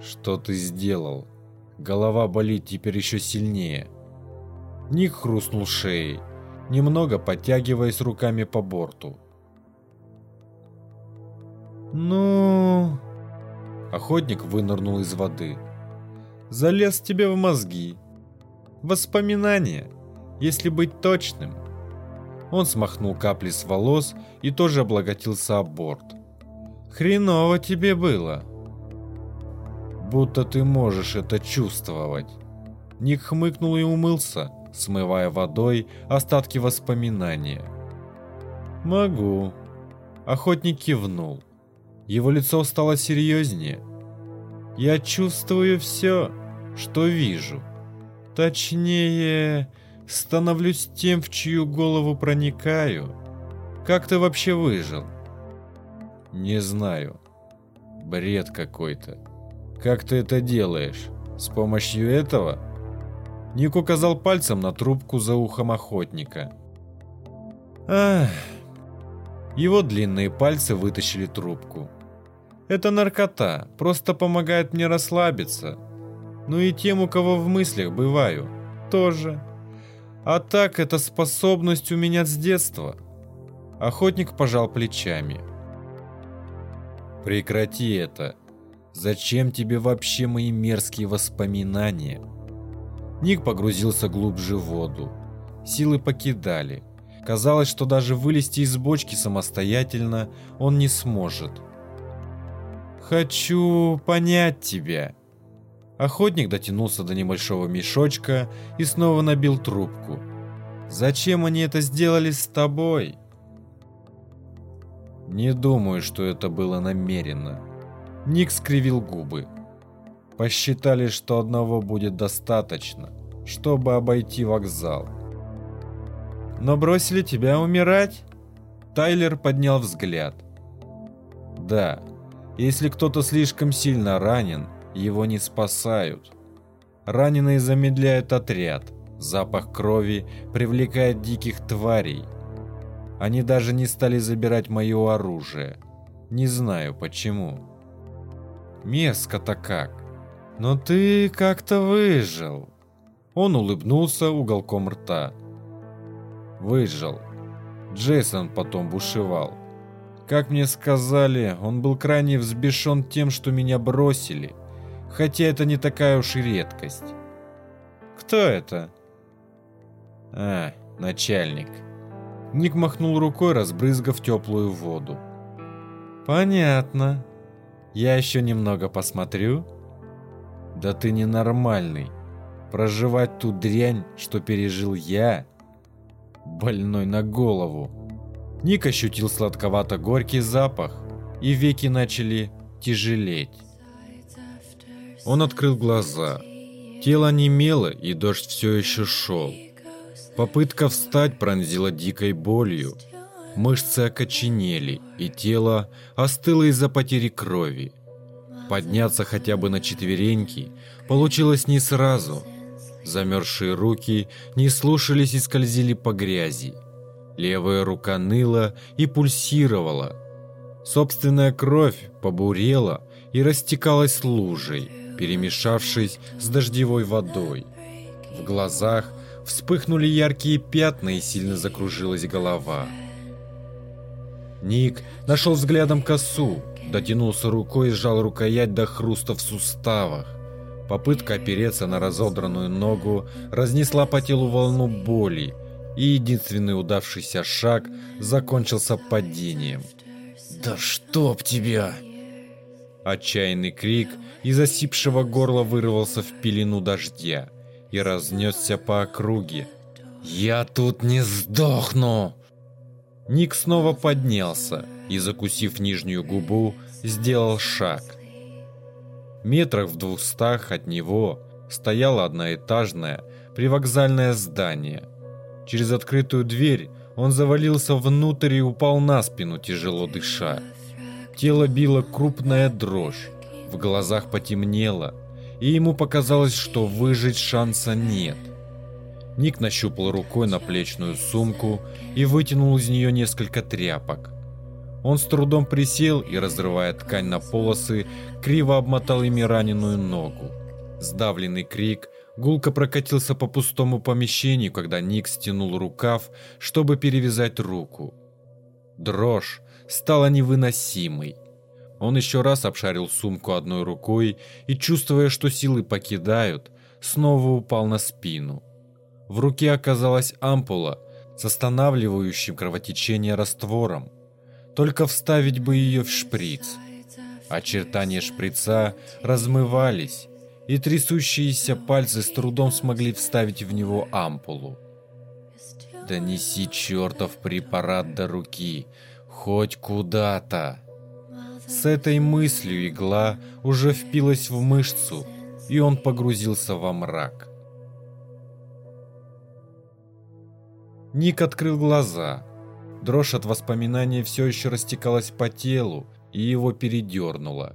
«Что ты сделал? Голова болит теперь еще сильнее». Ник хрустнул шеей, немного подтягиваясь руками по борту. «Ну...» Охотник вынырнул из воды залез тебе в мозги. Воспоминания, если быть точным. Он смахнул капли с волос и тоже облаготился об борт. Хреново тебе было. Будто ты можешь это чувствовать. Ник хмыкнул и умылся, смывая водой остатки воспоминания. Могу. Охотник кивнул. Его лицо стало серьезнее. Я чувствую все, что вижу. Точнее, становлюсь тем, в чью голову проникаю. Как ты вообще выжил? Не знаю. Бред какой-то. Как ты это делаешь? С помощью этого? Ник указал пальцем на трубку за ухом охотника. Ах. Его длинные пальцы вытащили трубку. Это наркота, просто помогает мне расслабиться. Ну и тем, у кого в мыслях бываю, тоже. А так, это способность у меня с детства. Охотник пожал плечами. Прекрати это. Зачем тебе вообще мои мерзкие воспоминания? Ник погрузился глубже в воду. Силы покидали. Казалось, что даже вылезти из бочки самостоятельно он не сможет. «Хочу понять тебя». Охотник дотянулся до небольшого мешочка и снова набил трубку. «Зачем они это сделали с тобой?» «Не думаю, что это было намеренно». Ник скривил губы. «Посчитали, что одного будет достаточно, чтобы обойти вокзал». «Но бросили тебя умирать?» Тайлер поднял взгляд. «Да, если кто-то слишком сильно ранен, его не спасают. Раненые замедляют отряд. Запах крови привлекает диких тварей. Они даже не стали забирать мое оружие. Не знаю почему. Мерзко-то как. Но ты как-то выжил. Он улыбнулся уголком рта. Выжил. Джейсон потом бушевал. Как мне сказали, он был крайне взбешен тем, что меня бросили, хотя это не такая уж и редкость. Кто это? А, начальник. Ник махнул рукой, разбрызгав теплую воду. Понятно. Я еще немного посмотрю. Да ты ненормальный. Проживать ту дрянь, что пережил я, больной на голову. Ник ощутил сладковато-горький запах, и веки начали тяжелеть. Он открыл глаза. Тело немело, и дождь все еще шел. Попытка встать пронзила дикой болью. Мышцы окоченели, и тело остыло из-за потери крови. Подняться хотя бы на четвереньки получилось не сразу. Замерзшие руки не слушались и скользили по грязи. Левая рука ныла и пульсировала. Собственная кровь побурела и растекалась лужей, перемешавшись с дождевой водой. В глазах вспыхнули яркие пятна и сильно закружилась голова. Ник нашел взглядом косу, дотянулся рукой и сжал рукоять до хруста в суставах. Попытка опереться на разодранную ногу разнесла по телу волну боли, и единственный удавшийся шаг закончился падением. «Да чтоб тебя!» Отчаянный крик из осипшего горла вырвался в пелену дождя и разнесся по округе. «Я тут не сдохну!» Ник снова поднялся и, закусив нижнюю губу, сделал шаг. Метрах в двухстах от него стояло одноэтажное привокзальное здание. Через открытую дверь он завалился внутрь и упал на спину, тяжело дыша. Тело било крупная дрожь, в глазах потемнело, и ему показалось, что выжить шанса нет. Ник нащупал рукой наплечную сумку и вытянул из нее несколько тряпок. Он с трудом присел и, разрывая ткань на полосы, криво обмотал ими раненую ногу. Сдавленный крик гулко прокатился по пустому помещению, когда Ник стянул рукав, чтобы перевязать руку. Дрожь стала невыносимой. Он еще раз обшарил сумку одной рукой и, чувствуя, что силы покидают, снова упал на спину. В руке оказалась ампула с останавливающим кровотечение раствором. Только вставить бы ее в шприц. Очертания шприца размывались, и трясущиеся пальцы с трудом смогли вставить в него ампулу. Да неси чертов препарат до руки, хоть куда-то. С этой мыслью игла уже впилась в мышцу, и он погрузился во мрак. Ник открыл глаза. Дрожь от воспоминаний все еще растекалась по телу, и его передернуло.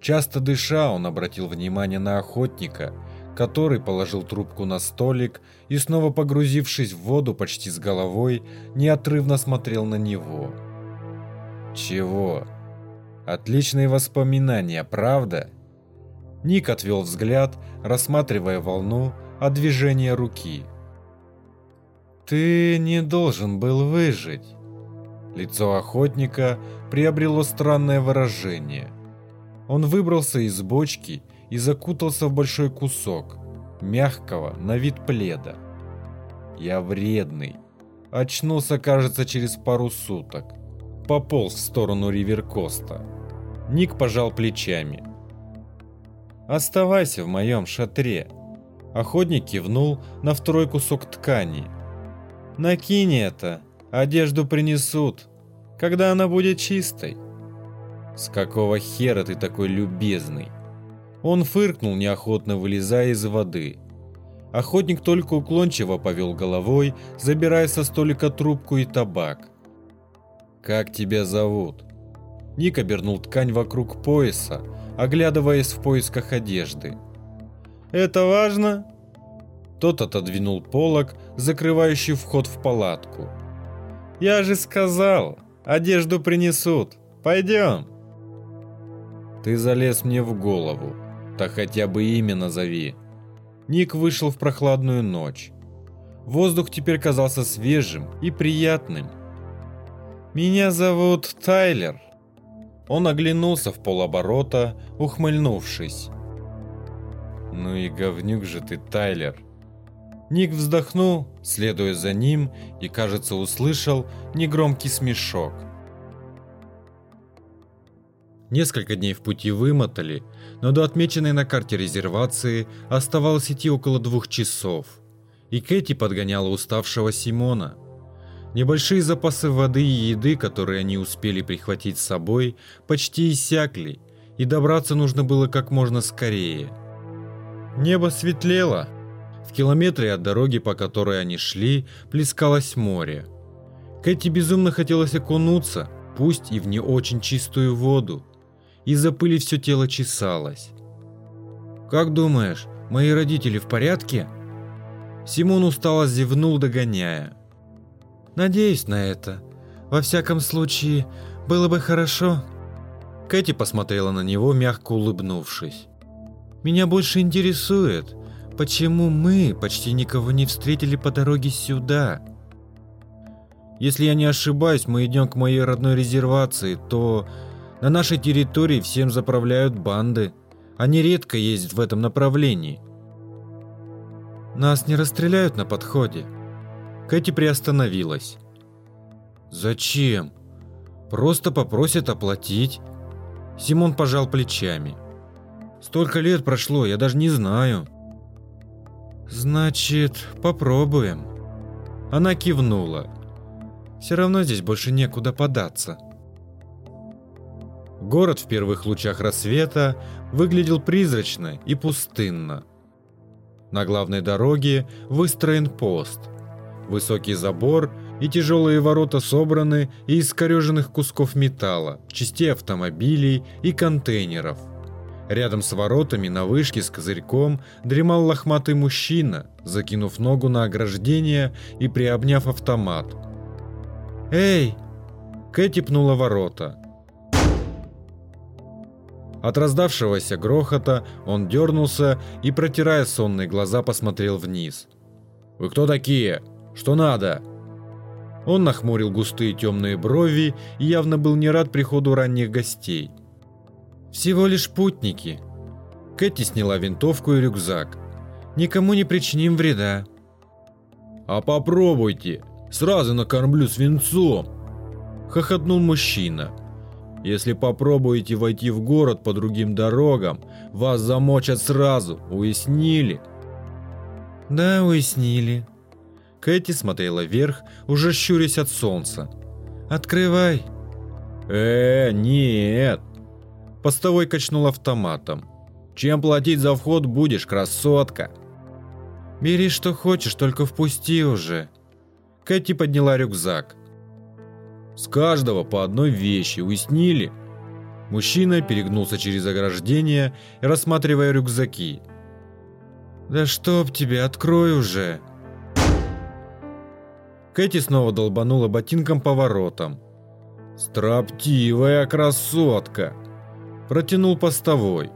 Часто дыша, он обратил внимание на охотника, который положил трубку на столик и, снова погрузившись в воду почти с головой, неотрывно смотрел на него. «Чего?» Отличные воспоминания, правда? Ник отвел взгляд, рассматривая волну от движения руки. Ты не должен был выжить. Лицо охотника приобрело странное выражение. Он выбрался из бочки и закутался в большой кусок мягкого на вид пледа. Я вредный. Очнулся, кажется, через пару суток. Пополз в сторону Риверкоста. Ник пожал плечами. «Оставайся в моем шатре». Охотник кивнул на второй кусок ткани. «Накинь это, одежду принесут, когда она будет чистой». «С какого хера ты такой любезный?» Он фыркнул, неохотно вылезая из воды. Охотник только уклончиво повел головой, забирая со столика трубку и табак. «Как тебя зовут?» Ник обернул ткань вокруг пояса, оглядываясь в поисках одежды. «Это важно?» Тот отодвинул полог, закрывающий вход в палатку. «Я же сказал, одежду принесут. Пойдем!» «Ты залез мне в голову. Так хотя бы имя назови». Ник вышел в прохладную ночь. Воздух теперь казался свежим и приятным. «Меня зовут Тайлер», он оглянулся в полоборота, ухмыльнувшись. «Ну и говнюк же ты, Тайлер!» Ник вздохнул, следуя за ним, и, кажется, услышал негромкий смешок. Несколько дней в пути вымотали, но до отмеченной на карте резервации оставалось идти около двух часов. И Кэти подгоняла уставшего Симона – Небольшие запасы воды и еды, которые они успели прихватить с собой, почти иссякли, и добраться нужно было как можно скорее. Небо светлело. В километре от дороги, по которой они шли, плескалось море. Кэти безумно хотелось окунуться, пусть и в не очень чистую воду. Из-за пыли все тело чесалось. «Как думаешь, мои родители в порядке?» Симон устало зевнул, догоняя. «Надеюсь на это. Во всяком случае, было бы хорошо». Кэти посмотрела на него, мягко улыбнувшись. «Меня больше интересует, почему мы почти никого не встретили по дороге сюда?» Если я не ошибаюсь, мы идем к моей родной резервации, то на нашей территории всем заправляют банды. Они редко ездят в этом направлении. Нас не расстреляют на подходе. Кэти приостановилась. Зачем? Просто попросят оплатить. Симон пожал плечами. Столько лет прошло, я даже не знаю. Значит, попробуем. Она кивнула. Все равно здесь больше некуда податься. Город в первых лучах рассвета выглядел призрачно и пустынно. На главной дороге выстроен пост. Высокий забор и тяжелые ворота собраны из искореженных кусков металла, частей автомобилей и контейнеров. Рядом с воротами на вышке с козырьком дремал лохматый мужчина, закинув ногу на ограждение и приобняв автомат. «Эй!» Кэти пнула ворота. От раздавшегося грохота он дернулся и, протирая сонные глаза, посмотрел вниз. «Вы кто такие? Что надо?» Он нахмурил густые темные брови и явно был не рад приходу ранних гостей. «Всего лишь путники». Кэти сняла винтовку и рюкзак. «Никому не причиним вреда». «А попробуйте, сразу накормлю свинцом!» Хохотнул мужчина. Если попробуете войти в город по другим дорогам, вас замочат сразу, уяснили? Да, уяснили. Кэти смотрела вверх, уже щурясь от солнца. Открывай. Э, нет. Постовой качнул автоматом. Чем платить за вход будешь, красотка? Бери что хочешь, только впусти уже. Кэти подняла рюкзак. С каждого по одной вещи, уяснили? Мужчина перегнулся через ограждение, рассматривая рюкзаки. «Да чтоб тебе, открой уже!» Кэти снова долбанула ботинком по воротам. «Строптивая красотка!» Протянул постовой.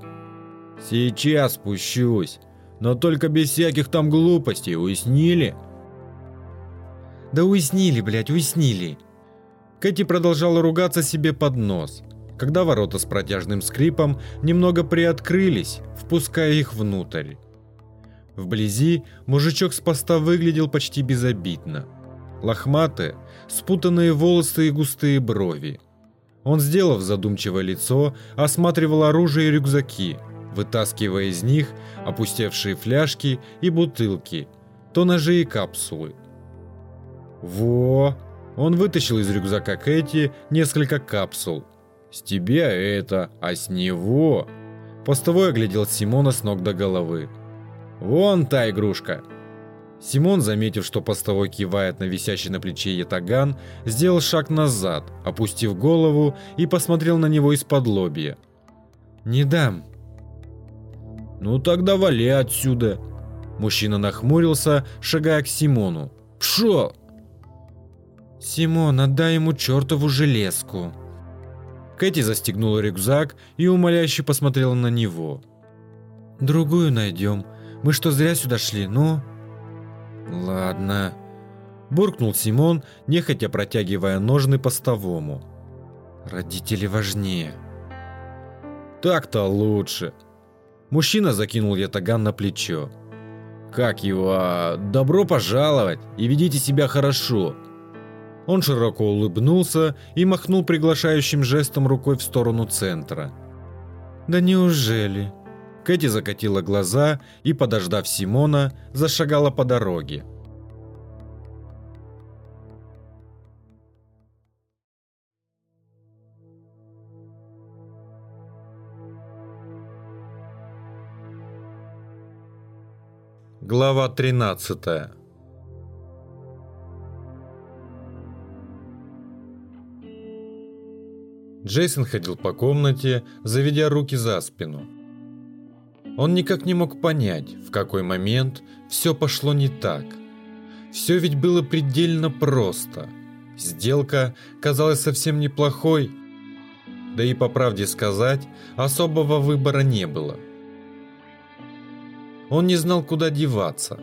«Сейчас спущусь, но только без всяких там глупостей, уяснили?» «Да уяснили, блядь, уяснили!» Кэти продолжала ругаться себе под нос, когда ворота с протяжным скрипом немного приоткрылись, впуская их внутрь. Вблизи мужичок с поста выглядел почти безобидно. Лохматые, спутанные волосы и густые брови. Он, сделав задумчивое лицо, осматривал оружие и рюкзаки, вытаскивая из них опустевшие фляжки и бутылки, то ножи и капсулы. «Во!» Он вытащил из рюкзака Кэти несколько капсул. «С тебя это, а с него...» Постовой оглядел Симона с ног до головы. «Вон та игрушка!» Симон, заметив, что постовой кивает на висящий на плече ятаган, сделал шаг назад, опустив голову и посмотрел на него из-под лобья. «Не дам». «Ну тогда вали отсюда!» Мужчина нахмурился, шагая к Симону. «Пшел!» «Симон, отдай ему чертову железку!» Кэти застегнула рюкзак и умоляюще посмотрела на него. «Другую найдем. Мы что, зря сюда шли, ну?» «Ладно», – буркнул Симон, нехотя протягивая ножны постовому. «Родители важнее». «Так-то лучше». Мужчина закинул ятаган на плечо. «Как его? Добро пожаловать и ведите себя хорошо». Он широко улыбнулся и махнул приглашающим жестом рукой в сторону центра. «Да неужели?» Кэти закатила глаза и, подождав Симона, зашагала по дороге. Глава 13 Джейсон ходил по комнате, заведя руки за спину. Он никак не мог понять, в какой момент все пошло не так. Все ведь было предельно просто. Сделка казалась совсем неплохой, да и по правде сказать, особого выбора не было. Он не знал, куда деваться.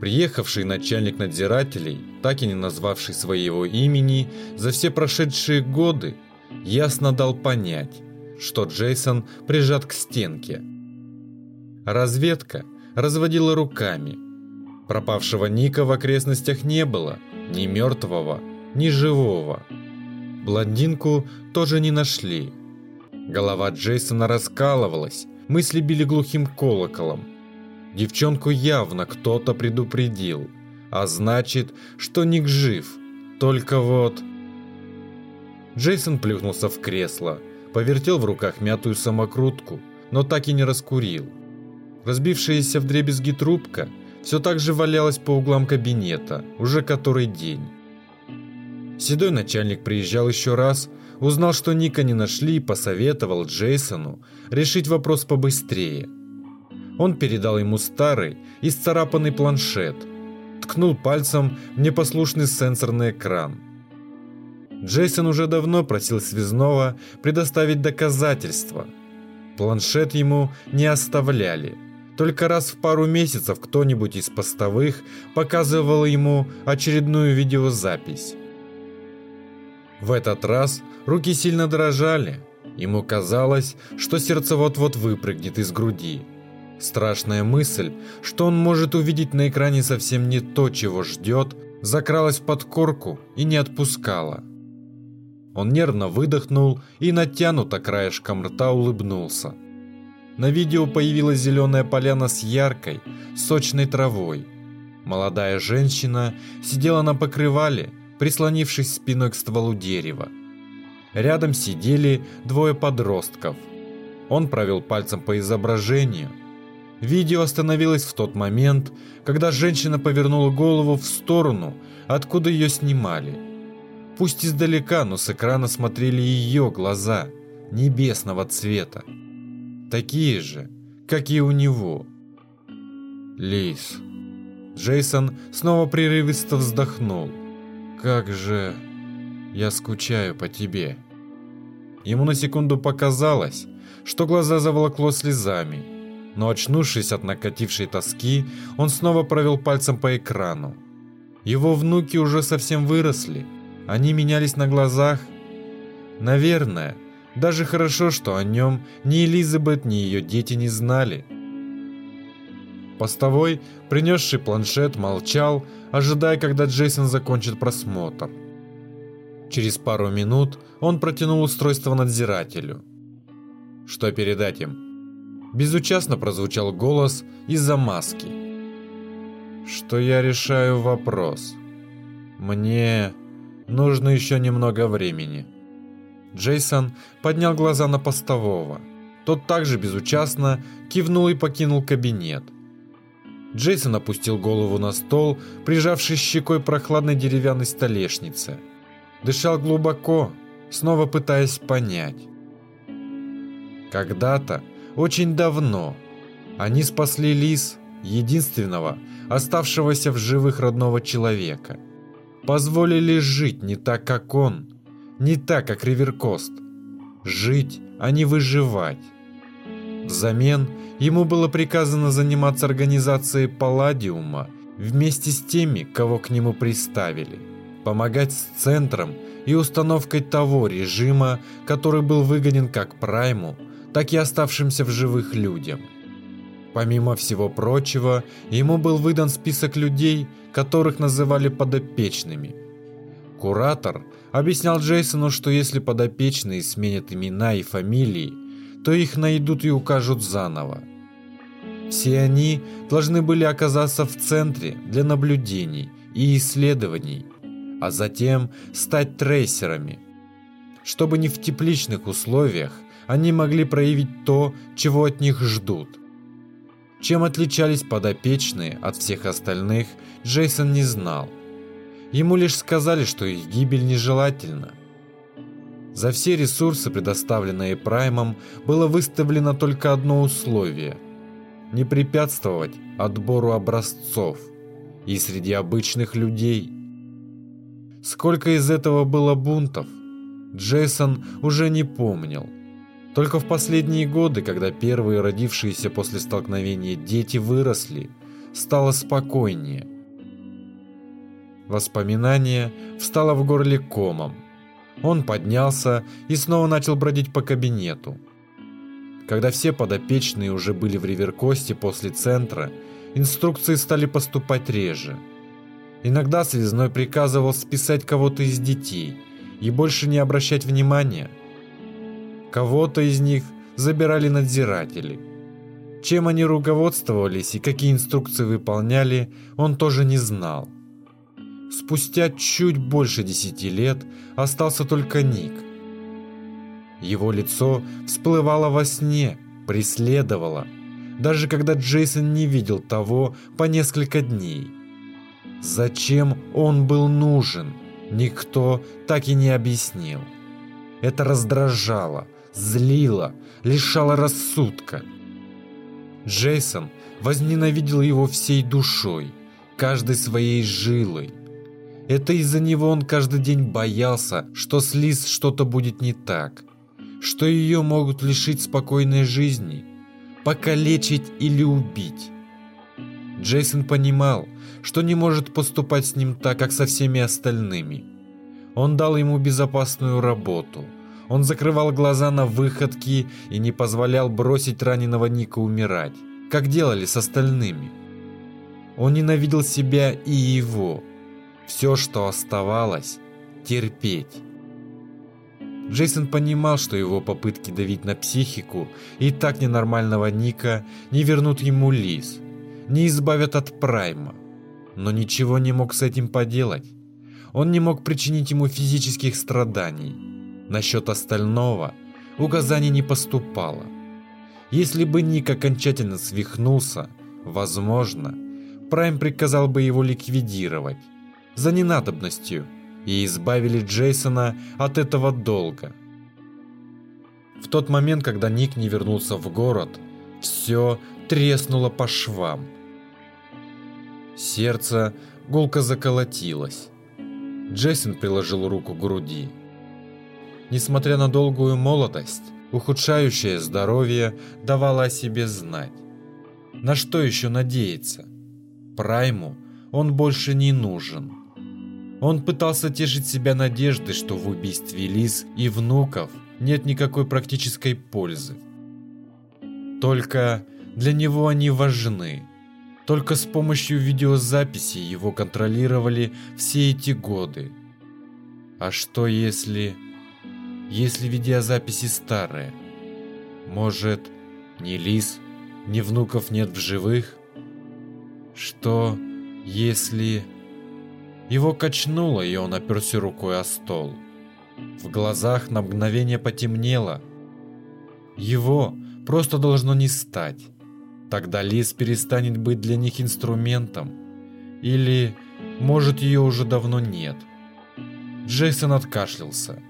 Приехавший начальник надзирателей, так и не назвавший своего имени, за все прошедшие годы ясно дал понять, что Джейсон прижат к стенке. Разведка разводила руками. Пропавшего Ника в окрестностях не было, ни мертвого, ни живого. Блондинку тоже не нашли. Голова Джейсона раскалывалась, мысли били глухим колоколом. Девчонку явно кто-то предупредил, а значит, что Ник жив. Только вот... Джейсон плюхнулся в кресло, повертел в руках мятую самокрутку, но так и не раскурил. Разбившаяся в дребезги трубка все так же валялась по углам кабинета, уже который день. Седой начальник приезжал еще раз, узнал, что Ника не нашли и посоветовал Джейсону решить вопрос побыстрее. Он передал ему старый, исцарапанный планшет, ткнул пальцем в непослушный сенсорный экран. Джейсон уже давно просил связного предоставить доказательства. Планшет ему не оставляли. Только раз в пару месяцев кто-нибудь из постовых показывал ему очередную видеозапись. В этот раз руки сильно дрожали. Ему казалось, что сердце вот-вот выпрыгнет из груди. Страшная мысль, что он может увидеть на экране совсем не то, чего ждет, закралась под корку и не отпускала. Он нервно выдохнул и натянуто краешком рта улыбнулся. На видео появилась зеленая поляна с яркой, сочной травой. Молодая женщина сидела на покрывале, прислонившись спиной к стволу дерева. Рядом сидели двое подростков. Он провел пальцем по изображению. Видео остановилось в тот момент, когда женщина повернула голову в сторону, откуда ее снимали. Пусть издалека, но с экрана смотрели ее глаза, небесного цвета. Такие же, как и у него. Лис. Джейсон снова прерывисто вздохнул. Как же я скучаю по тебе. Ему на секунду показалось, что глаза заволокло слезами, но очнувшись от накатившей тоски, он снова провел пальцем по экрану. Его внуки уже совсем выросли, они менялись на глазах. Наверное, даже хорошо, что о нем ни Элизабет, ни ее дети не знали. Постовой, принесший планшет, молчал, ожидая, когда Джейсон закончит просмотр. Через пару минут он протянул устройство надзирателю. «Что передать им?» Безучастно прозвучал голос из-за маски. «Что я решаю вопрос. Мне нужно еще немного времени». Джейсон поднял глаза на постового. Тот также безучастно кивнул и покинул кабинет. Джейсон опустил голову на стол, прижавшись щекой прохладной деревянной столешнице. Дышал глубоко, снова пытаясь понять. Когда-то, очень давно, они спасли Лис, единственного, оставшегося в живых родного человека. Позволили жить не так, как он, не так, как Риверкост. Жить, а не выживать. Взамен ему было приказано заниматься организацией Палладиума вместе с теми, кого к нему приставили, помогать с центром и установкой того режима, который был выгонен как Прайму, так и оставшимся в живых людям. Помимо всего прочего, ему был выдан список людей, которых называли подопечными. Куратор объяснял Джейсону, что если подопечные сменят имена и фамилии, то их найдут и укажут заново. Все они должны были оказаться в центре для наблюдений и исследований, а затем стать трейсерами, чтобы не в тепличных условиях они могли проявить то, чего от них ждут. Чем отличались подопечные от всех остальных, Джейсон не знал. Ему лишь сказали, что их гибель нежелательна. За все ресурсы, предоставленные Праймом, было выставлено только одно условие – не препятствовать отбору образцов и среди обычных людей. Сколько из этого было бунтов, Джейсон уже не помнил – только в последние годы, когда первые родившиеся после столкновения дети выросли, стало спокойнее. Воспоминание встало в горле комом. Он поднялся и снова начал бродить по кабинету. Когда все подопечные уже были в Риверкосте после центра, инструкции стали поступать реже. Иногда связной приказывал списать кого-то из детей и больше не обращать внимания – Кого-то из них забирали надзиратели. Чем они руководствовались и какие инструкции выполняли, он тоже не знал. Спустя чуть больше десяти лет остался только Ник. Его лицо всплывало во сне, преследовало, даже когда Джейсон не видел того по несколько дней. Зачем он был нужен, никто так и не объяснил. Это раздражало, злило, лишало рассудка. Джейсон возненавидел его всей душой, каждой своей жилой. Это из-за него он каждый день боялся, что с Лиз что-то будет не так, что ее могут лишить спокойной жизни, покалечить или убить. Джейсон понимал, что не может поступать с ним так, как со всеми остальными. Он дал ему безопасную работу – он закрывал глаза на выходки и не позволял бросить раненого Ника умирать, как делали с остальными. Он ненавидел себя и его. Все, что оставалось – терпеть. Джейсон понимал, что его попытки давить на психику и так ненормального Ника не вернут ему Лиз, не избавят от Прайма. Но ничего не мог с этим поделать. Он не мог причинить ему физических страданий. Насчет остального указаний не поступало. Если бы Ник окончательно свихнулся, возможно, Прайм приказал бы его ликвидировать за ненадобностью и избавили Джейсона от этого долга. В тот момент, когда Ник не вернулся в город, все треснуло по швам. Сердце гулко заколотилось. Джейсон приложил руку к груди. Несмотря на долгую молодость, ухудшающее здоровье давало о себе знать. На что еще надеяться? Прайму он больше не нужен. Он пытался тешить себя надеждой, что в убийстве Лиз и внуков нет никакой практической пользы. Только для него они важны. Только с помощью видеозаписи его контролировали все эти годы. А что если если видеозаписи старые? Может, ни Лис, ни внуков нет в живых? Что, если... Его качнуло, и он оперся рукой о стол. В глазах на мгновение потемнело. Его просто должно не стать. Тогда Лис перестанет быть для них инструментом. Или, может, ее уже давно нет. Джейсон откашлялся.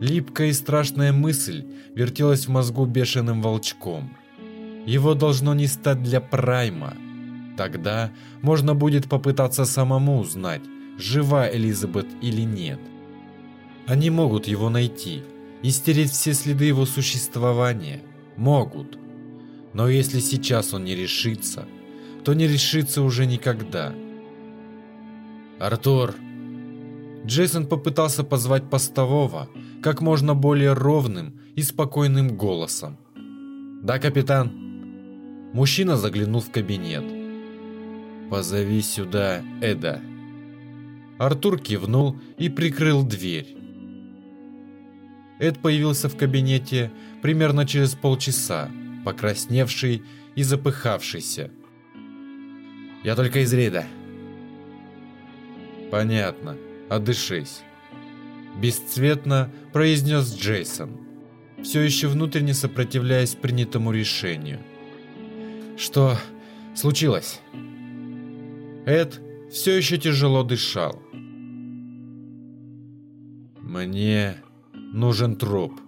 Липкая и страшная мысль вертелась в мозгу бешеным волчком. Его должно не стать для Прайма. Тогда можно будет попытаться самому узнать, жива Элизабет или нет. Они могут его найти и стереть все следы его существования. Могут. Но если сейчас он не решится, то не решится уже никогда. «Артур!» Джейсон попытался позвать постового, как можно более ровным и спокойным голосом. «Да, капитан». Мужчина заглянул в кабинет. «Позови сюда Эда». Артур кивнул и прикрыл дверь. Эд появился в кабинете примерно через полчаса, покрасневший и запыхавшийся. «Я только из рейда». «Понятно. Отдышись». Бесцветно произнес Джейсон, все еще внутренне сопротивляясь принятому решению. «Что, случилось?» Эд все еще тяжело дышал. «Мне нужен труп»,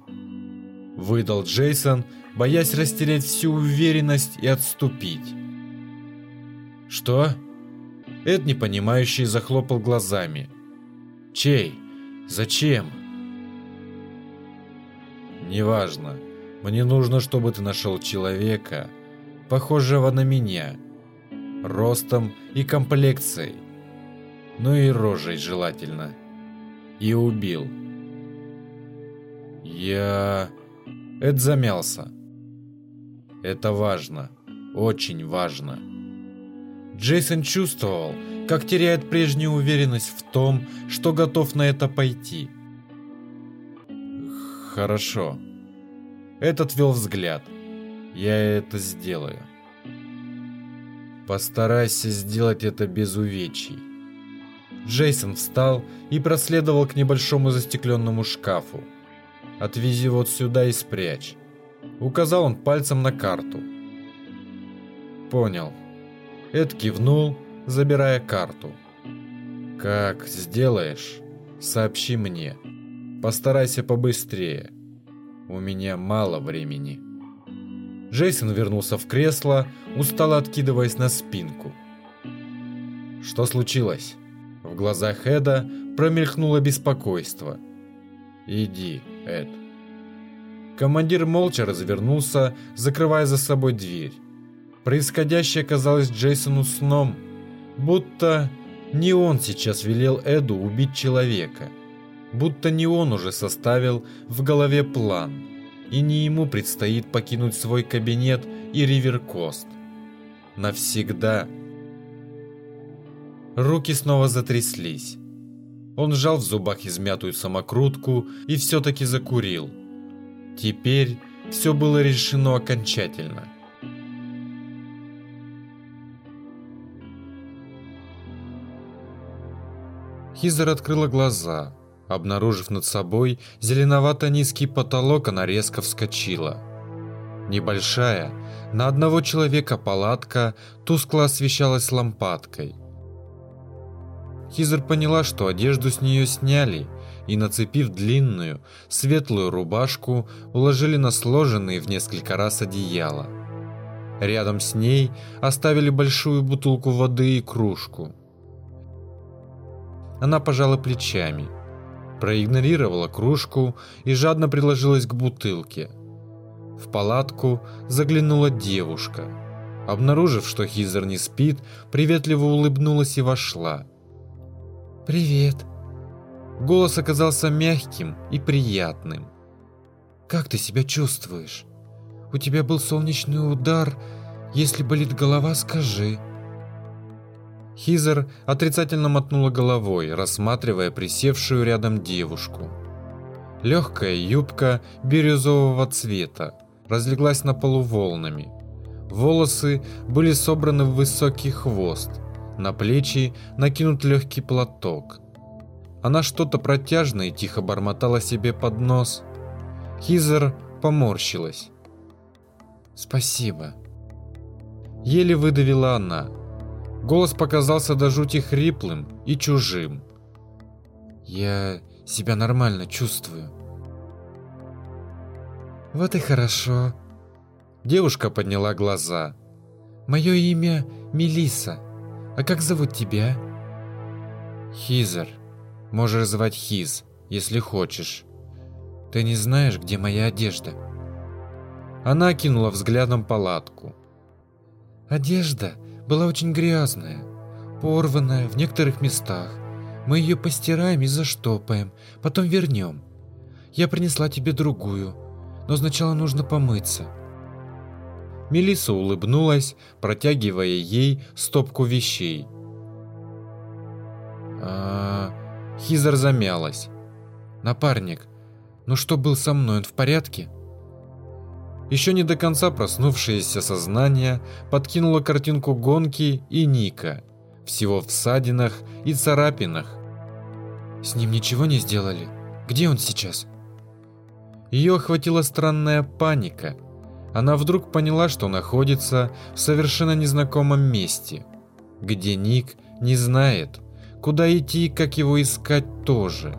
— выдал Джейсон, боясь растерять всю уверенность и отступить. «Что?» Эд, непонимающий, захлопал глазами. «Чей? Зачем?» «Неважно. Мне нужно, чтобы ты нашел человека, похожего на меня, ростом и комплекцией, ну и рожей желательно, и убил». «Я...» Эд замялся. «Это важно, очень важно». Джейсон чувствовал, как теряет прежнюю уверенность в том, что готов на это пойти. «Хорошо». Этот вел взгляд. «Я это сделаю». «Постарайся сделать это без увечий». Джейсон встал и проследовал к небольшому застекленному шкафу. «Отвези вот сюда и спрячь». Указал он пальцем на карту. «Понял». Эд кивнул, забирая карту. «Как сделаешь, сообщи мне. Постарайся побыстрее. У меня мало времени». Джейсон вернулся в кресло, устало откидываясь на спинку. «Что случилось?» В глазах Эда промелькнуло беспокойство. «Иди, Эд». Командир молча развернулся, закрывая за собой дверь. Происходящее казалось Джейсону сном, будто не он сейчас велел Эду убить человека, будто не он уже составил в голове план, и не ему предстоит покинуть свой кабинет и Риверкост. Навсегда. Руки снова затряслись. Он сжал в зубах измятую самокрутку и все-таки закурил. Теперь все было решено окончательно. Хизер открыла глаза. Обнаружив над собой зеленовато-низкий потолок, она резко вскочила. Небольшая, на одного человека палатка тускло освещалась лампадкой. Хизер поняла, что одежду с нее сняли и, нацепив длинную, светлую рубашку, уложили на сложенные в несколько раз одеяло. Рядом с ней оставили большую бутылку воды и кружку. Она пожала плечами, проигнорировала кружку и жадно приложилась к бутылке. В палатку заглянула девушка. Обнаружив, что Хизер не спит, приветливо улыбнулась и вошла. «Привет». Голос оказался мягким и приятным. «Как ты себя чувствуешь? У тебя был солнечный удар. Если болит голова, скажи». Хизер отрицательно мотнула головой, рассматривая присевшую рядом девушку. Легкая юбка бирюзового цвета разлеглась на полу волнами. Волосы были собраны в высокий хвост, на плечи накинут легкий платок. Она что-то протяжно и тихо бормотала себе под нос. Хизер поморщилась. «Спасибо». Еле выдавила она – Голос показался до жути хриплым и чужим. «Я себя нормально чувствую». «Вот и хорошо». Девушка подняла глаза. «Мое имя Мелиса. А как зовут тебя?» «Хизер. Можешь звать Хиз, если хочешь. Ты не знаешь, где моя одежда?» Она кинула взглядом палатку. «Одежда была очень грязная, порванная в некоторых местах. Мы ее постираем и заштопаем, потом вернем. Я принесла тебе другую, но сначала нужно помыться». Мелисса улыбнулась, протягивая ей стопку вещей. А, Хизер замялась. «Напарник, ну что был со мной, он в порядке?» Еще не до конца проснувшееся сознание подкинуло картинку гонки и Ника, всего в ссадинах и царапинах. С ним ничего не сделали? Где он сейчас? Ее охватила странная паника. Она вдруг поняла, что находится в совершенно незнакомом месте, где Ник не знает, куда идти и как его искать тоже.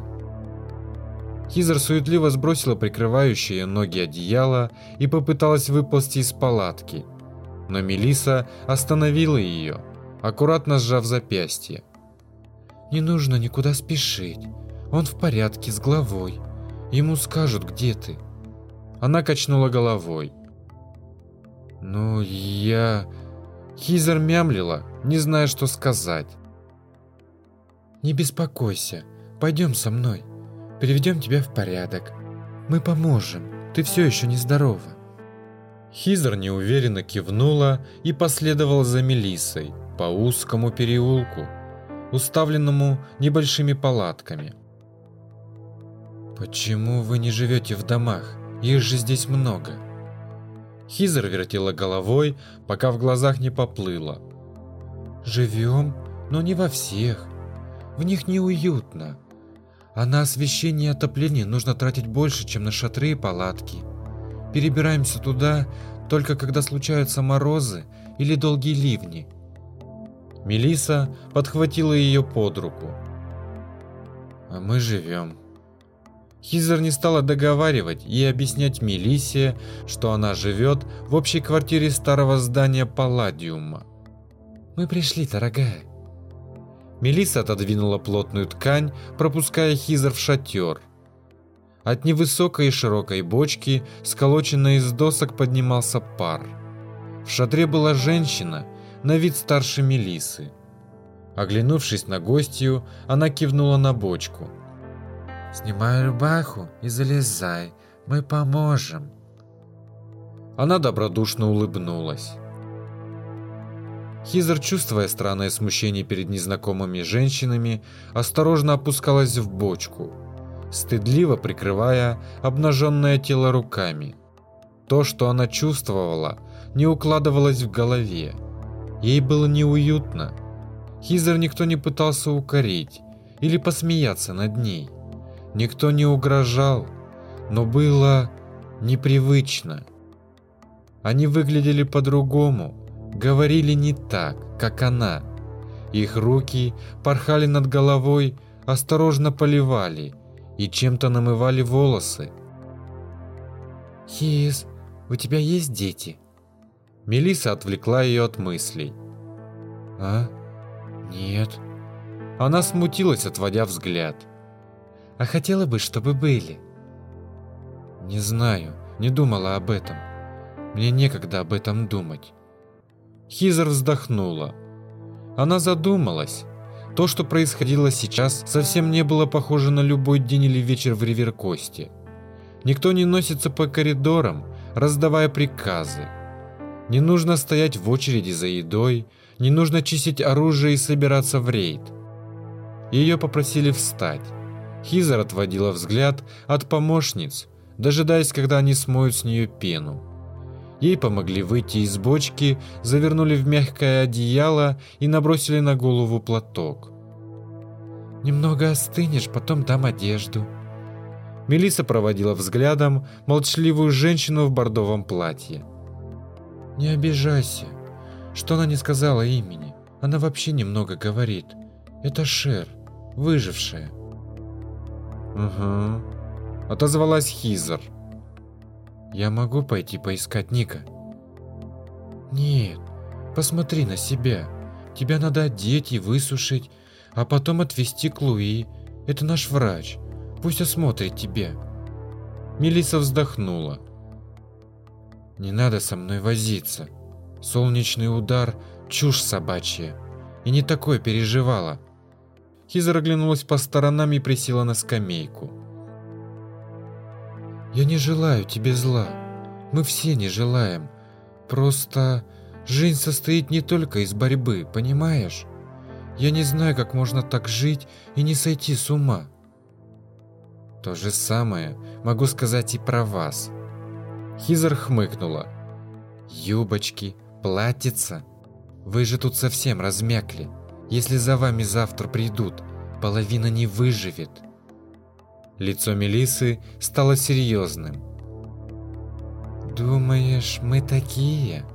Хизер суетливо сбросила прикрывающие ноги одеяло и попыталась выползти из палатки. Но Мелиса остановила ее, аккуратно сжав запястье. «Не нужно никуда спешить. Он в порядке с головой. Ему скажут, где ты». Она качнула головой. «Ну, я...» Хизер мямлила, не зная, что сказать. «Не беспокойся, пойдем со мной. Переведем тебя в порядок. Мы поможем, ты все еще нездорова». Хизер неуверенно кивнула и последовала за Мелиссой по узкому переулку, уставленному небольшими палатками. «Почему вы не живете в домах? Их же здесь много». Хизер вертела головой, пока в глазах не поплыло. «Живем, но не во всех. В них неуютно. А на освещение и отопление нужно тратить больше, чем на шатры и палатки. Перебираемся туда только когда случаются морозы или долгие ливни. Мелиса подхватила ее под руку. А мы живем. Хизер не стала договаривать и объяснять Мелисе, что она живет в общей квартире старого здания Палладиума. «Мы пришли, дорогая», Мелисса отодвинула плотную ткань, пропуская Хизер в шатер. От невысокой и широкой бочки, сколоченной из досок, поднимался пар. В шатре была женщина, на вид старше Мелисы. Оглянувшись на гостью, она кивнула на бочку. «Снимай рубаху и залезай, мы поможем». Она добродушно улыбнулась. Хизер, чувствуя странное смущение перед незнакомыми женщинами, осторожно опускалась в бочку, стыдливо прикрывая обнаженное тело руками. То, что она чувствовала, не укладывалось в голове. Ей было неуютно. Хизер никто не пытался укорить или посмеяться над ней. Никто не угрожал, но было непривычно. Они выглядели по-другому, говорили не так, как она. Их руки порхали над головой, осторожно поливали и чем-то намывали волосы. «Хиз, у тебя есть дети?» Мелиса отвлекла ее от мыслей. «А? Нет». Она смутилась, отводя взгляд. «А хотела бы, чтобы были?» «Не знаю, не думала об этом. Мне некогда об этом думать. Хизер вздохнула. Она задумалась. То, что происходило сейчас, совсем не было похоже на любой день или вечер в Риверкосте. Никто не носится по коридорам, раздавая приказы. Не нужно стоять в очереди за едой, не нужно чистить оружие и собираться в рейд. Ее попросили встать. Хизер отводила взгляд от помощниц, дожидаясь, когда они смоют с нее пену. Ей помогли выйти из бочки, завернули в мягкое одеяло и набросили на голову платок. «Немного остынешь, потом дам одежду». Мелиса проводила взглядом молчаливую женщину в бордовом платье. «Не обижайся. Что она не сказала имени? Она вообще немного говорит. Это Шер, выжившая». «Угу», — отозвалась Хизер. Я могу пойти поискать Ника? Нет, посмотри на себя. Тебя надо одеть и высушить, а потом отвезти к Луи. Это наш врач. Пусть осмотрит тебя. Мелиса вздохнула. Не надо со мной возиться. Солнечный удар – чушь собачья. И не такое переживала. Хизер оглянулась по сторонам и присела на скамейку. Я не желаю тебе зла. Мы все не желаем. Просто жизнь состоит не только из борьбы, понимаешь? Я не знаю, как можно так жить и не сойти с ума. То же самое могу сказать и про вас. Хизер хмыкнула. Юбочки, платьица. Вы же тут совсем размякли. Если за вами завтра придут, половина не выживет. Лицо Мелисы стало серьезным. Думаешь, мы такие?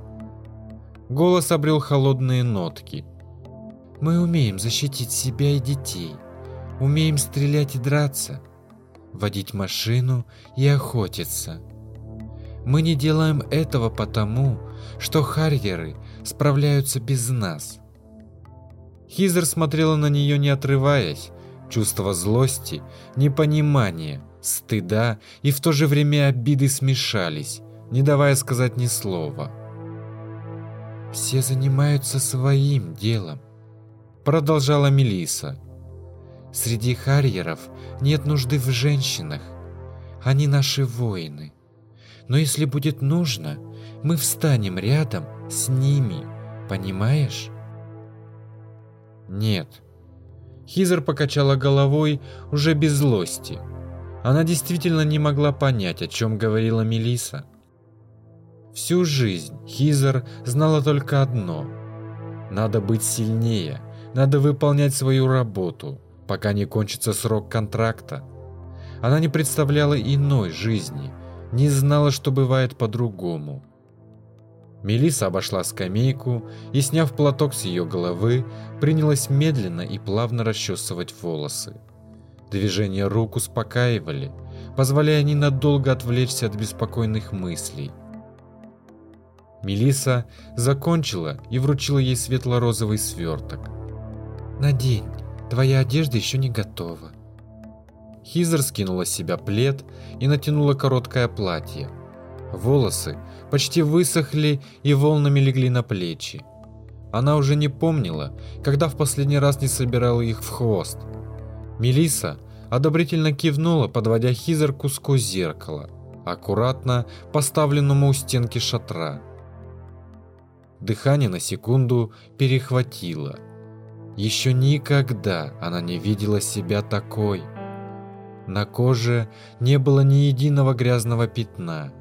Голос обрел холодные нотки. Мы умеем защитить себя и детей. Умеем стрелять и драться. Водить машину и охотиться. Мы не делаем этого потому, что харьеры справляются без нас. Хизер смотрела на нее не отрываясь, чувство злости, непонимания, стыда и в то же время обиды смешались, не давая сказать ни слова. «Все занимаются своим делом», — продолжала Мелиса. «Среди харьеров нет нужды в женщинах. Они наши воины. Но если будет нужно, мы встанем рядом с ними, понимаешь?» «Нет». Хизер покачала головой уже без злости. Она действительно не могла понять, о чем говорила Мелиса. Всю жизнь Хизер знала только одно. Надо быть сильнее, надо выполнять свою работу, пока не кончится срок контракта. Она не представляла иной жизни, не знала, что бывает по-другому. Мелиса обошла скамейку и, сняв платок с ее головы, принялась медленно и плавно расчесывать волосы. Движения рук успокаивали, позволяя ненадолго отвлечься от беспокойных мыслей. Мелиса закончила и вручила ей светло-розовый сверток. «Надень, твоя одежда еще не готова». Хизер скинула с себя плед и натянула короткое платье. Волосы почти высохли и волнами легли на плечи. Она уже не помнила, когда в последний раз не собирала их в хвост. Мелиса одобрительно кивнула, подводя Хизер к куску зеркала, аккуратно поставленному у стенки шатра. Дыхание на секунду перехватило. Еще никогда она не видела себя такой. На коже не было ни единого грязного пятна.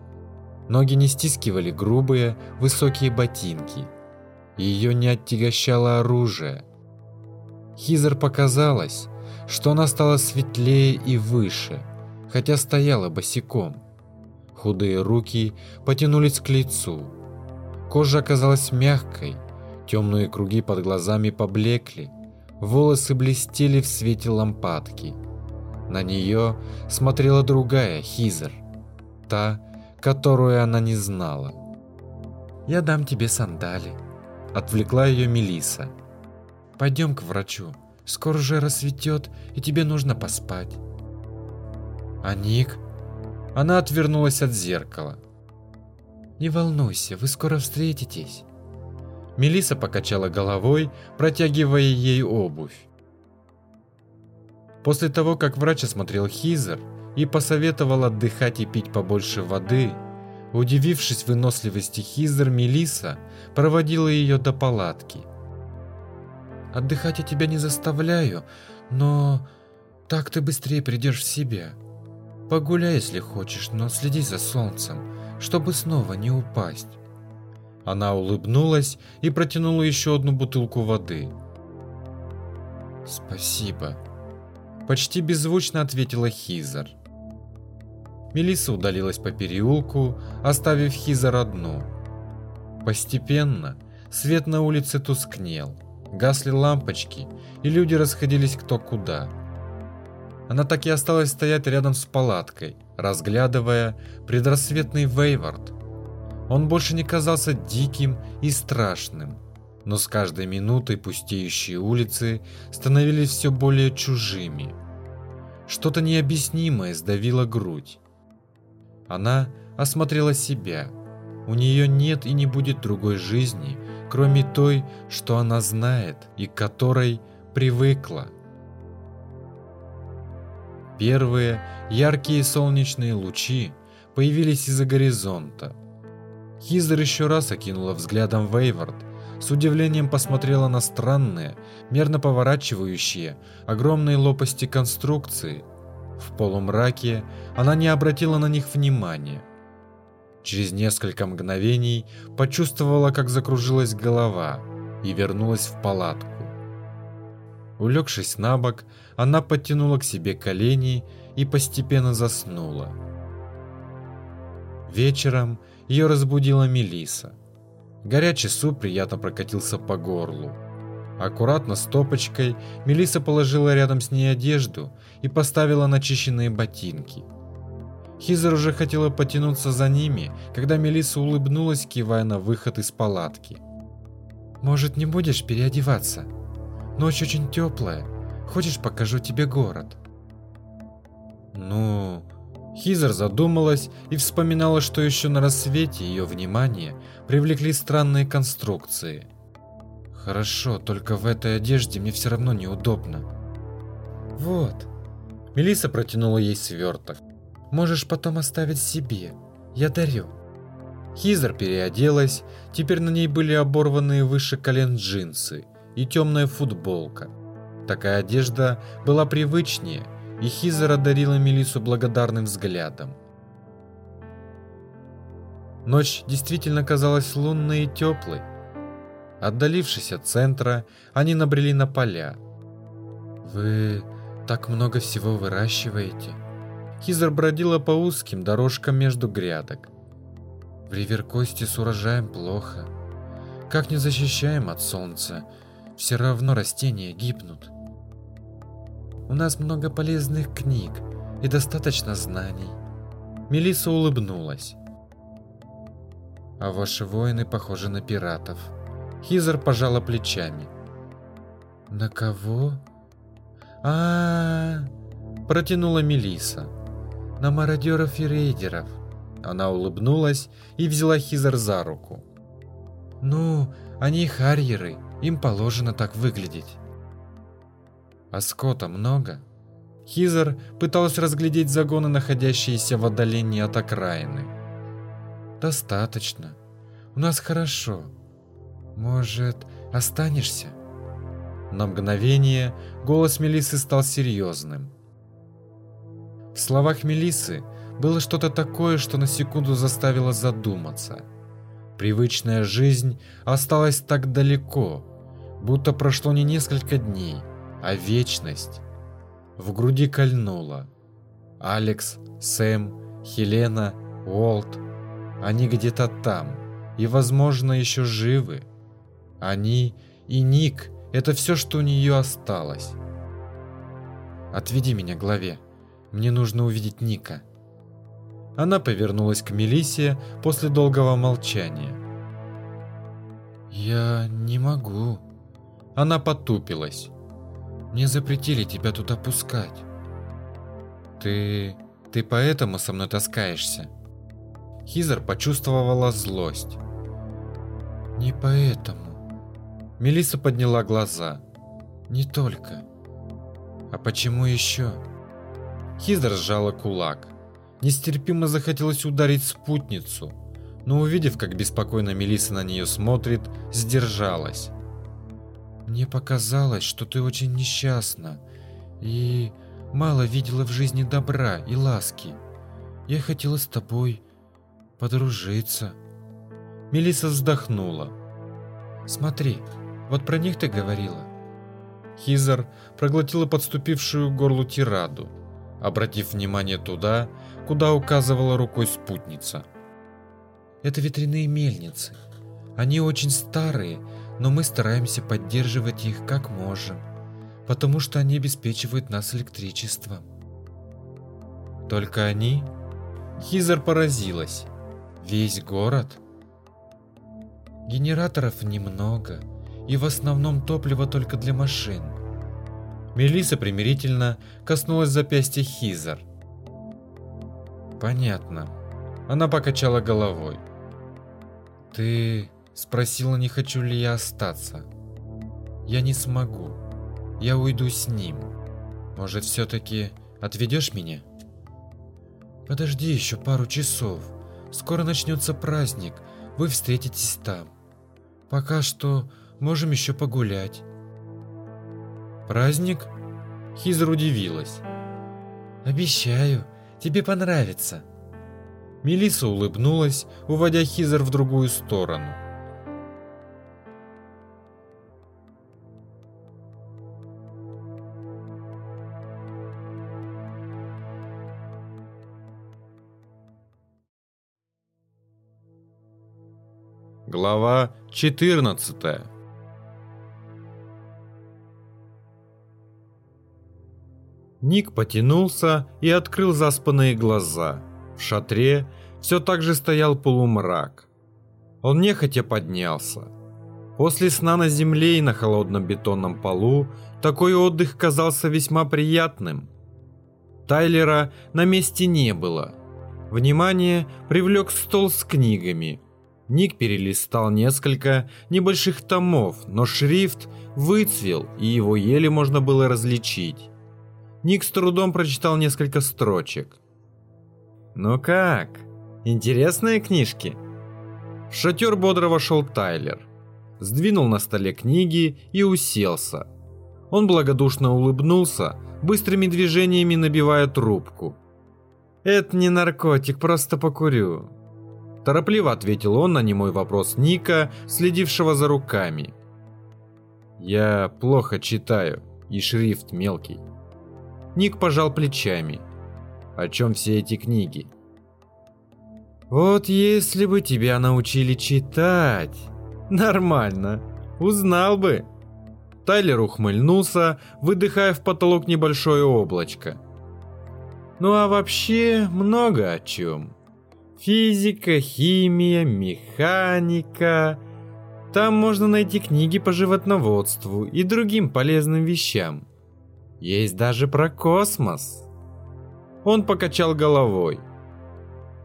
Ноги не стискивали грубые, высокие ботинки. Ее не оттягощало оружие. Хизер показалось, что она стала светлее и выше, хотя стояла босиком. Худые руки потянулись к лицу. Кожа оказалась мягкой, темные круги под глазами поблекли, волосы блестели в свете лампадки. На нее смотрела другая Хизер, та, которую она не знала. «Я дам тебе сандали», — отвлекла ее Мелиса. «Пойдем к врачу, скоро уже рассветет, и тебе нужно поспать». «А Ник?» Она отвернулась от зеркала. Не волнуйся, вы скоро встретитесь. Мелиса покачала головой, протягивая ей обувь. После того, как врач осмотрел Хизер и посоветовал отдыхать и пить побольше воды, удивившись выносливости Хизер, Мелиса проводила ее до палатки. «Отдыхать я тебя не заставляю, но так ты быстрее придешь в себя. Погуляй, если хочешь, но следи за солнцем чтобы снова не упасть. Она улыбнулась и протянула еще одну бутылку воды. «Спасибо», – почти беззвучно ответила Хизер. Мелисса удалилась по переулку, оставив Хизер одну. Постепенно свет на улице тускнел, гасли лампочки, и люди расходились кто куда. Она так и осталась стоять рядом с палаткой – разглядывая предрассветный Вейвард. Он больше не казался диким и страшным, но с каждой минутой пустеющие улицы становились все более чужими. Что-то необъяснимое сдавило грудь. Она осмотрела себя. У нее нет и не будет другой жизни, кроме той, что она знает и к которой привыкла. Первые яркие солнечные лучи появились из-за горизонта. Хизер еще раз окинула взглядом Вейвард, с удивлением посмотрела на странные, мерно поворачивающие, огромные лопасти конструкции. В полумраке она не обратила на них внимания. Через несколько мгновений почувствовала, как закружилась голова и вернулась в палатку. Улегшись на бок, она подтянула к себе колени и постепенно заснула. Вечером ее разбудила Мелиса. Горячий суп приятно прокатился по горлу. Аккуратно стопочкой Мелиса положила рядом с ней одежду и поставила начищенные ботинки. Хизер уже хотела потянуться за ними, когда Мелиса улыбнулась, кивая на выход из палатки. «Может, не будешь переодеваться? Ночь очень теплая. Хочешь, покажу тебе город?» «Ну...» Хизер задумалась и вспоминала, что еще на рассвете ее внимание привлекли странные конструкции. Хорошо, только в этой одежде мне все равно неудобно. Вот. Мелиса протянула ей сверток. Можешь потом оставить себе. Я дарю. Хизер переоделась, теперь на ней были оборванные выше колен джинсы и темная футболка. Такая одежда была привычнее, и Хизер одарила Мелису благодарным взглядом. Ночь действительно казалась лунной и теплой. Отдалившись от центра, они набрели на поля. «Вы так много всего выращиваете?» Хизер бродила по узким дорожкам между грядок. В Риверкосте с урожаем плохо. Как не защищаем от солнца, все равно растения гибнут. У нас много полезных книг и достаточно знаний. Мелиса улыбнулась. А ваши воины похожи на пиратов. Хизер пожала плечами. На кого? А, -а, -а протянула Мелиса. На мародеров и рейдеров. Она улыбнулась и взяла Хизер за руку. Ну, они харьеры, им положено так выглядеть. А скота много? Хизер пыталась разглядеть загоны, находящиеся в отдалении от окраины. Достаточно. У нас хорошо. Может, останешься? На мгновение голос Мелисы стал серьезным. В словах Мелисы было что-то такое, что на секунду заставило задуматься. Привычная жизнь осталась так далеко, будто прошло не несколько дней, а вечность. В груди кольнуло. Алекс, Сэм, Хелена, Уолт. Они где-то там и, возможно, еще живы. Они и Ник – это все, что у нее осталось. «Отведи меня к главе. Мне нужно увидеть Ника». Она повернулась к Мелисе после долгого молчания. «Я не могу». Она потупилась. «Мне запретили тебя туда пускать». «Ты... ты поэтому со мной таскаешься?» Хизер почувствовала злость. «Не поэтому. Мелиса подняла глаза. Не только. А почему еще? Хизер сжала кулак. Нестерпимо захотелось ударить спутницу, но увидев, как беспокойно Мелиса на нее смотрит, сдержалась. Мне показалось, что ты очень несчастна и мало видела в жизни добра и ласки. Я хотела с тобой подружиться. Мелиса вздохнула. Смотри, вот про них ты говорила. Хизер проглотила подступившую к горлу тираду, обратив внимание туда, куда указывала рукой спутница. Это ветряные мельницы. Они очень старые, но мы стараемся поддерживать их как можем, потому что они обеспечивают нас электричеством. Только они? Хизер поразилась. Весь город? Генераторов немного, и в основном топливо только для машин. Мелиса примирительно коснулась запястья Хизер. Понятно. Она покачала головой. Ты спросила, не хочу ли я остаться. Я не смогу. Я уйду с ним. Может, все-таки отведешь меня? Подожди еще пару часов. Скоро начнется праздник. Вы встретитесь там. Пока что Можем еще погулять. Праздник? Хизер удивилась. Обещаю, тебе понравится. Мелиса улыбнулась, уводя Хизер в другую сторону. Глава 14 Ник потянулся и открыл заспанные глаза. В шатре все так же стоял полумрак. Он нехотя поднялся. После сна на земле и на холодном бетонном полу такой отдых казался весьма приятным. Тайлера на месте не было. Внимание привлек стол с книгами. Ник перелистал несколько небольших томов, но шрифт выцвел, и его еле можно было различить. Ник с трудом прочитал несколько строчек. «Ну как? Интересные книжки?» В шатер бодро вошел Тайлер. Сдвинул на столе книги и уселся. Он благодушно улыбнулся, быстрыми движениями набивая трубку. «Это не наркотик, просто покурю». Торопливо ответил он на немой вопрос Ника, следившего за руками. «Я плохо читаю, и шрифт мелкий». Ник пожал плечами. «О чем все эти книги?» «Вот если бы тебя научили читать...» «Нормально, узнал бы». Тайлер ухмыльнулся, выдыхая в потолок небольшое облачко. Ну а вообще много о чем. Физика, химия, механика. Там можно найти книги по животноводству и другим полезным вещам. Есть даже про космос. Он покачал головой.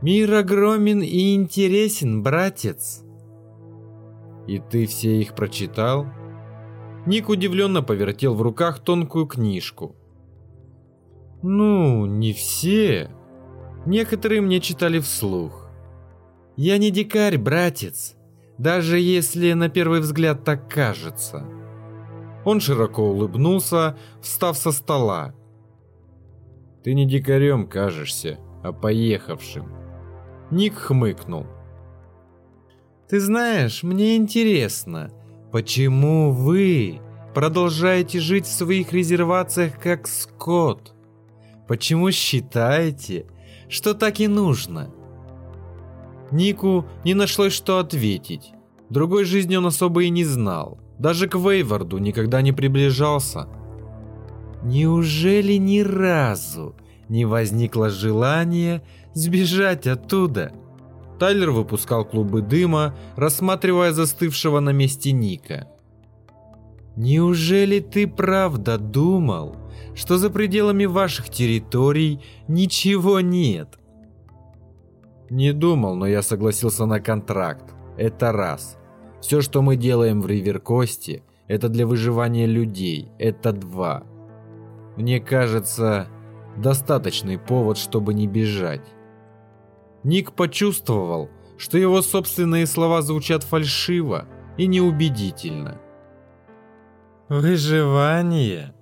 Мир огромен и интересен, братец. И ты все их прочитал? Ник удивленно повертел в руках тонкую книжку. Ну, не все. Некоторые мне читали вслух. Я не дикарь, братец, даже если на первый взгляд так кажется. Он широко улыбнулся, встав со стола. Ты не дикарем кажешься, а поехавшим. Ник хмыкнул. Ты знаешь, мне интересно, почему вы продолжаете жить в своих резервациях как скот? Почему считаете, что так и нужно? Нику не нашлось что ответить. Другой жизни он особо и не знал. Даже к Вейварду никогда не приближался. Неужели ни разу не возникло желания сбежать оттуда? Тайлер выпускал клубы дыма, рассматривая застывшего на месте Ника. Неужели ты правда думал, что за пределами ваших территорий ничего нет. Не думал, но я согласился на контракт. Это раз. Все, что мы делаем в Риверкосте, это для выживания людей. Это два. Мне кажется, достаточный повод, чтобы не бежать. Ник почувствовал, что его собственные слова звучат фальшиво и неубедительно. «Выживание?»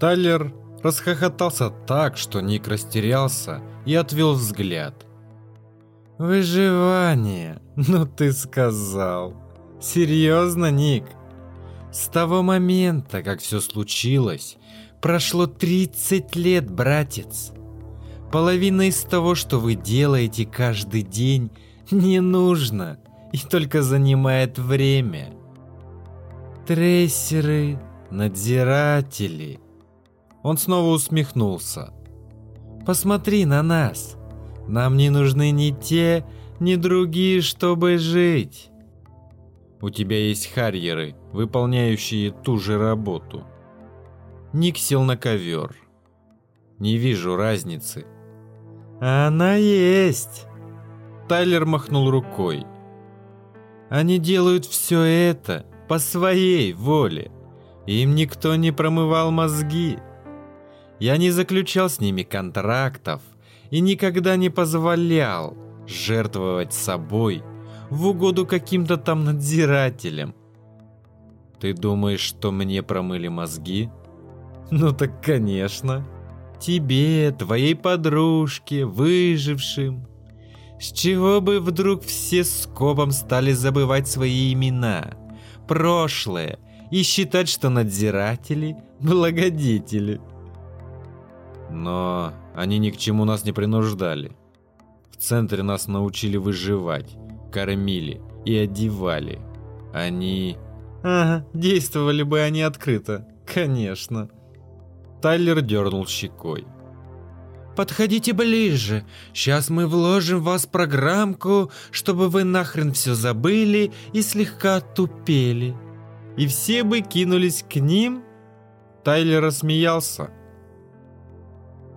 Тайлер расхохотался так, что Ник растерялся и отвел взгляд. «Выживание? Ну ты сказал. Серьезно, Ник? С того момента, как все случилось, прошло 30 лет, братец. Половина из того, что вы делаете каждый день, не нужно и только занимает время. Трейсеры, надзиратели, он снова усмехнулся. «Посмотри на нас. Нам не нужны ни те, ни другие, чтобы жить». «У тебя есть харьеры, выполняющие ту же работу». Ник сел на ковер. «Не вижу разницы». «Она есть!» Тайлер махнул рукой. «Они делают все это по своей воле. Им никто не промывал мозги». Я не заключал с ними контрактов и никогда не позволял жертвовать собой в угоду каким-то там надзирателям. Ты думаешь, что мне промыли мозги? Ну так конечно. Тебе, твоей подружке, выжившим. С чего бы вдруг все скопом стали забывать свои имена, прошлое и считать, что надзиратели – благодетели? Но они ни к чему нас не принуждали. В центре нас научили выживать, кормили, и одевали. Они... Ага, действовали бы они открыто, конечно. Тайлер дернул щекой. Подходите ближе. Сейчас мы вложим в вас программку, чтобы вы нахрен все забыли и слегка тупели. И все бы кинулись к ним? Тайлер рассмеялся.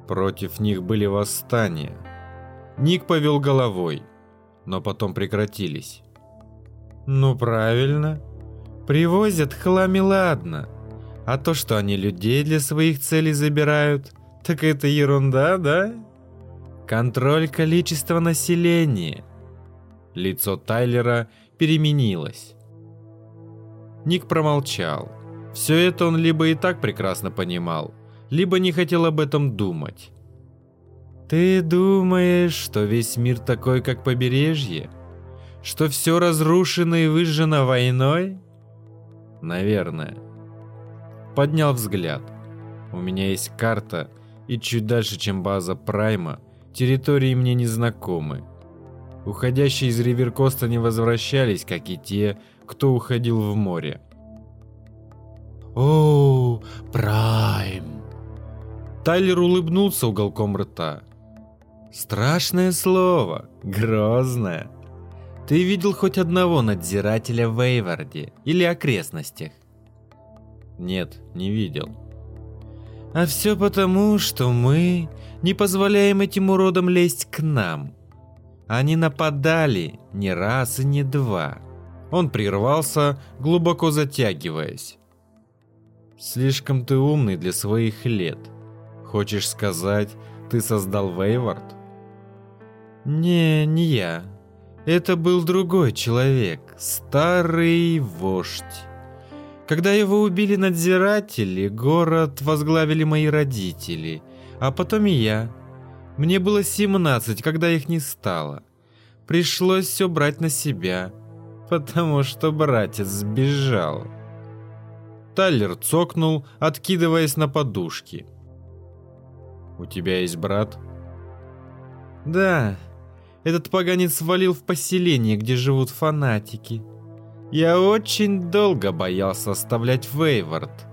Против них были восстания. Ник повел головой, но потом прекратились. Ну правильно. Привозят хлам и ладно. А то, что они людей для своих целей забирают, так это ерунда, да? Контроль количества населения. Лицо Тайлера переменилось. Ник промолчал. Все это он либо и так прекрасно понимал, либо не хотел об этом думать. «Ты думаешь, что весь мир такой, как побережье? Что все разрушено и выжжено войной?» «Наверное». Поднял взгляд. «У меня есть карта, и чуть дальше, чем база Прайма, территории мне не знакомы. Уходящие из Риверкоста не возвращались, как и те, кто уходил в море. «О, Прайм!» Тайлер улыбнулся уголком рта. «Страшное слово, грозное. Ты видел хоть одного надзирателя в Вейварде или окрестностях?» «Нет, не видел». «А все потому, что мы не позволяем этим уродам лезть к нам. Они нападали не раз и не два». Он прервался, глубоко затягиваясь. Слишком ты умный для своих лет. Хочешь сказать, ты создал Вейвард? Не, не я. Это был другой человек, старый вождь. Когда его убили надзиратели, город возглавили мои родители, а потом и я. Мне было 17, когда их не стало. Пришлось все брать на себя, потому что братец сбежал. Тайлер цокнул, откидываясь на подушки. «У тебя есть брат?» «Да, этот поганец свалил в поселение, где живут фанатики. Я очень долго боялся оставлять Вейвард,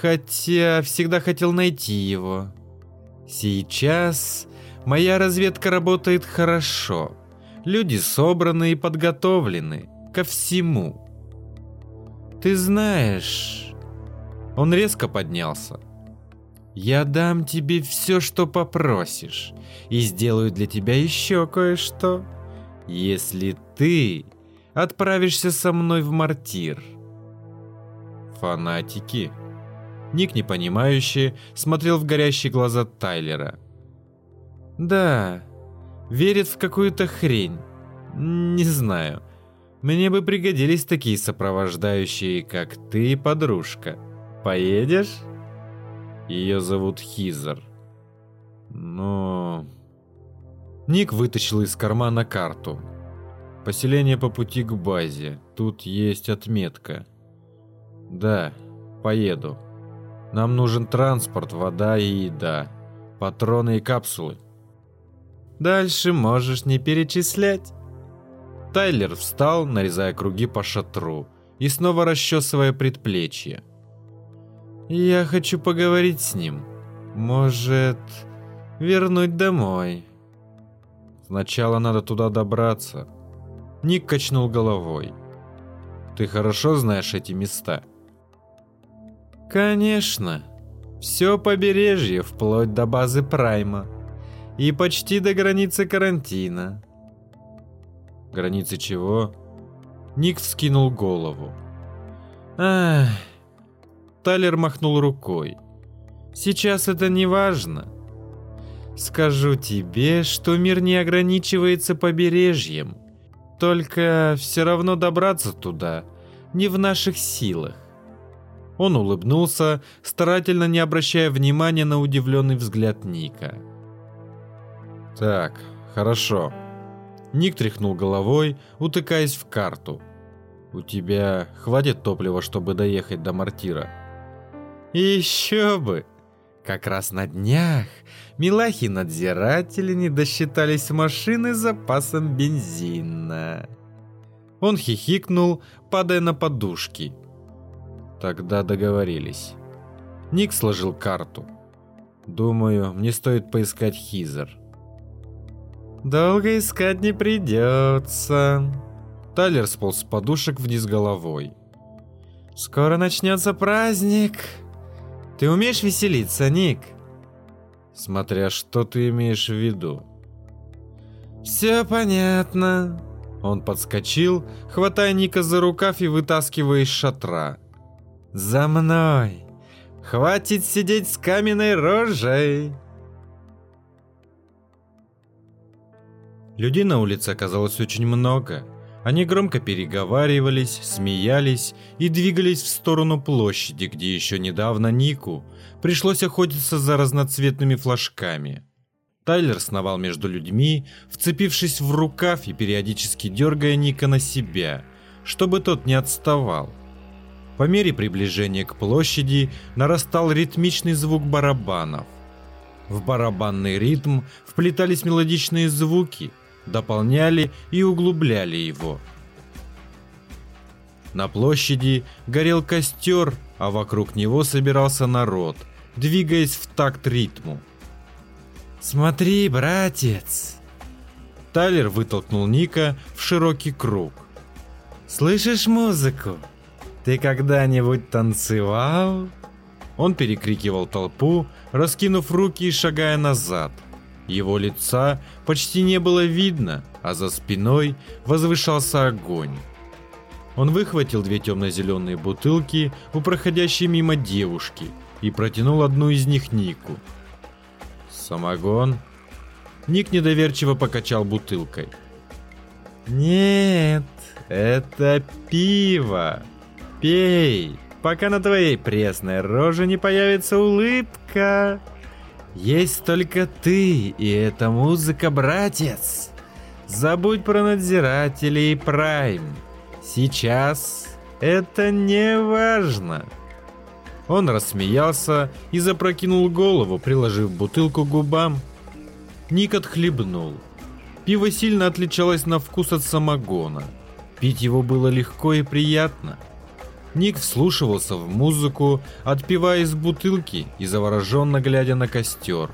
хотя всегда хотел найти его. Сейчас моя разведка работает хорошо. Люди собраны и подготовлены ко всему. Ты знаешь, он резко поднялся. «Я дам тебе все, что попросишь, и сделаю для тебя еще кое-что, если ты отправишься со мной в мартир». «Фанатики?» Ник, непонимающе, смотрел в горящие глаза Тайлера. «Да, верят в какую-то хрень. Не знаю. Мне бы пригодились такие сопровождающие, как ты, подружка». Поедешь? Ее зовут Хизер. Но... Ник вытащил из кармана карту. Поселение по пути к базе. Тут есть отметка. Да, поеду. Нам нужен транспорт, вода и еда. Патроны и капсулы. Дальше можешь не перечислять. Тайлер встал, нарезая круги по шатру и снова расчесывая предплечье. Я хочу поговорить с ним. Может, вернуть домой. Сначала надо туда добраться. Ник качнул головой. Ты хорошо знаешь эти места? Конечно. Все побережье, вплоть до базы Прайма. И почти до границы карантина. Границы чего? Ник вскинул голову. Ах, Талер махнул рукой. «Сейчас это не важно. Скажу тебе, что мир не ограничивается побережьем. Только все равно добраться туда не в наших силах». Он улыбнулся, старательно не обращая внимания на удивленный взгляд Ника. «Так, хорошо». Ник тряхнул головой, утыкаясь в карту. «У тебя хватит топлива, чтобы доехать до Мартира?» Еще бы! Как раз на днях милахи-надзиратели не досчитались машины с запасом бензина. Он хихикнул, падая на подушки. Тогда договорились. Ник сложил карту. Думаю, мне стоит поискать Хизер. Долго искать не придется. Тайлер сполз с подушек вниз головой. Скоро начнется праздник. Ты умеешь веселиться, Ник? Смотря что ты имеешь в виду. Все понятно. Он подскочил, хватая Ника за рукав и вытаскивая из шатра. За мной. Хватит сидеть с каменной рожей. Людей на улице оказалось очень много. Они громко переговаривались, смеялись и двигались в сторону площади, где еще недавно Нику пришлось охотиться за разноцветными флажками. Тайлер сновал между людьми, вцепившись в рукав и периодически дергая Ника на себя, чтобы тот не отставал. По мере приближения к площади нарастал ритмичный звук барабанов. В барабанный ритм вплетались мелодичные звуки – дополняли и углубляли его. На площади горел костер, а вокруг него собирался народ, двигаясь в такт ритму. «Смотри, братец!» Тайлер вытолкнул Ника в широкий круг. «Слышишь музыку? Ты когда-нибудь танцевал?» Он перекрикивал толпу, раскинув руки и шагая назад – его лица почти не было видно, а за спиной возвышался огонь. Он выхватил две темно-зеленые бутылки у проходящей мимо девушки и протянул одну из них Нику. «Самогон?» Ник недоверчиво покачал бутылкой. «Нет, это пиво. Пей, пока на твоей пресной роже не появится улыбка». Есть только ты и эта музыка, братец. Забудь про надзирателей и Прайм. Сейчас это не важно. Он рассмеялся и запрокинул голову, приложив бутылку к губам. Ник отхлебнул. Пиво сильно отличалось на вкус от самогона. Пить его было легко и приятно. Ник вслушивался в музыку, отпивая из бутылки и завороженно глядя на костер.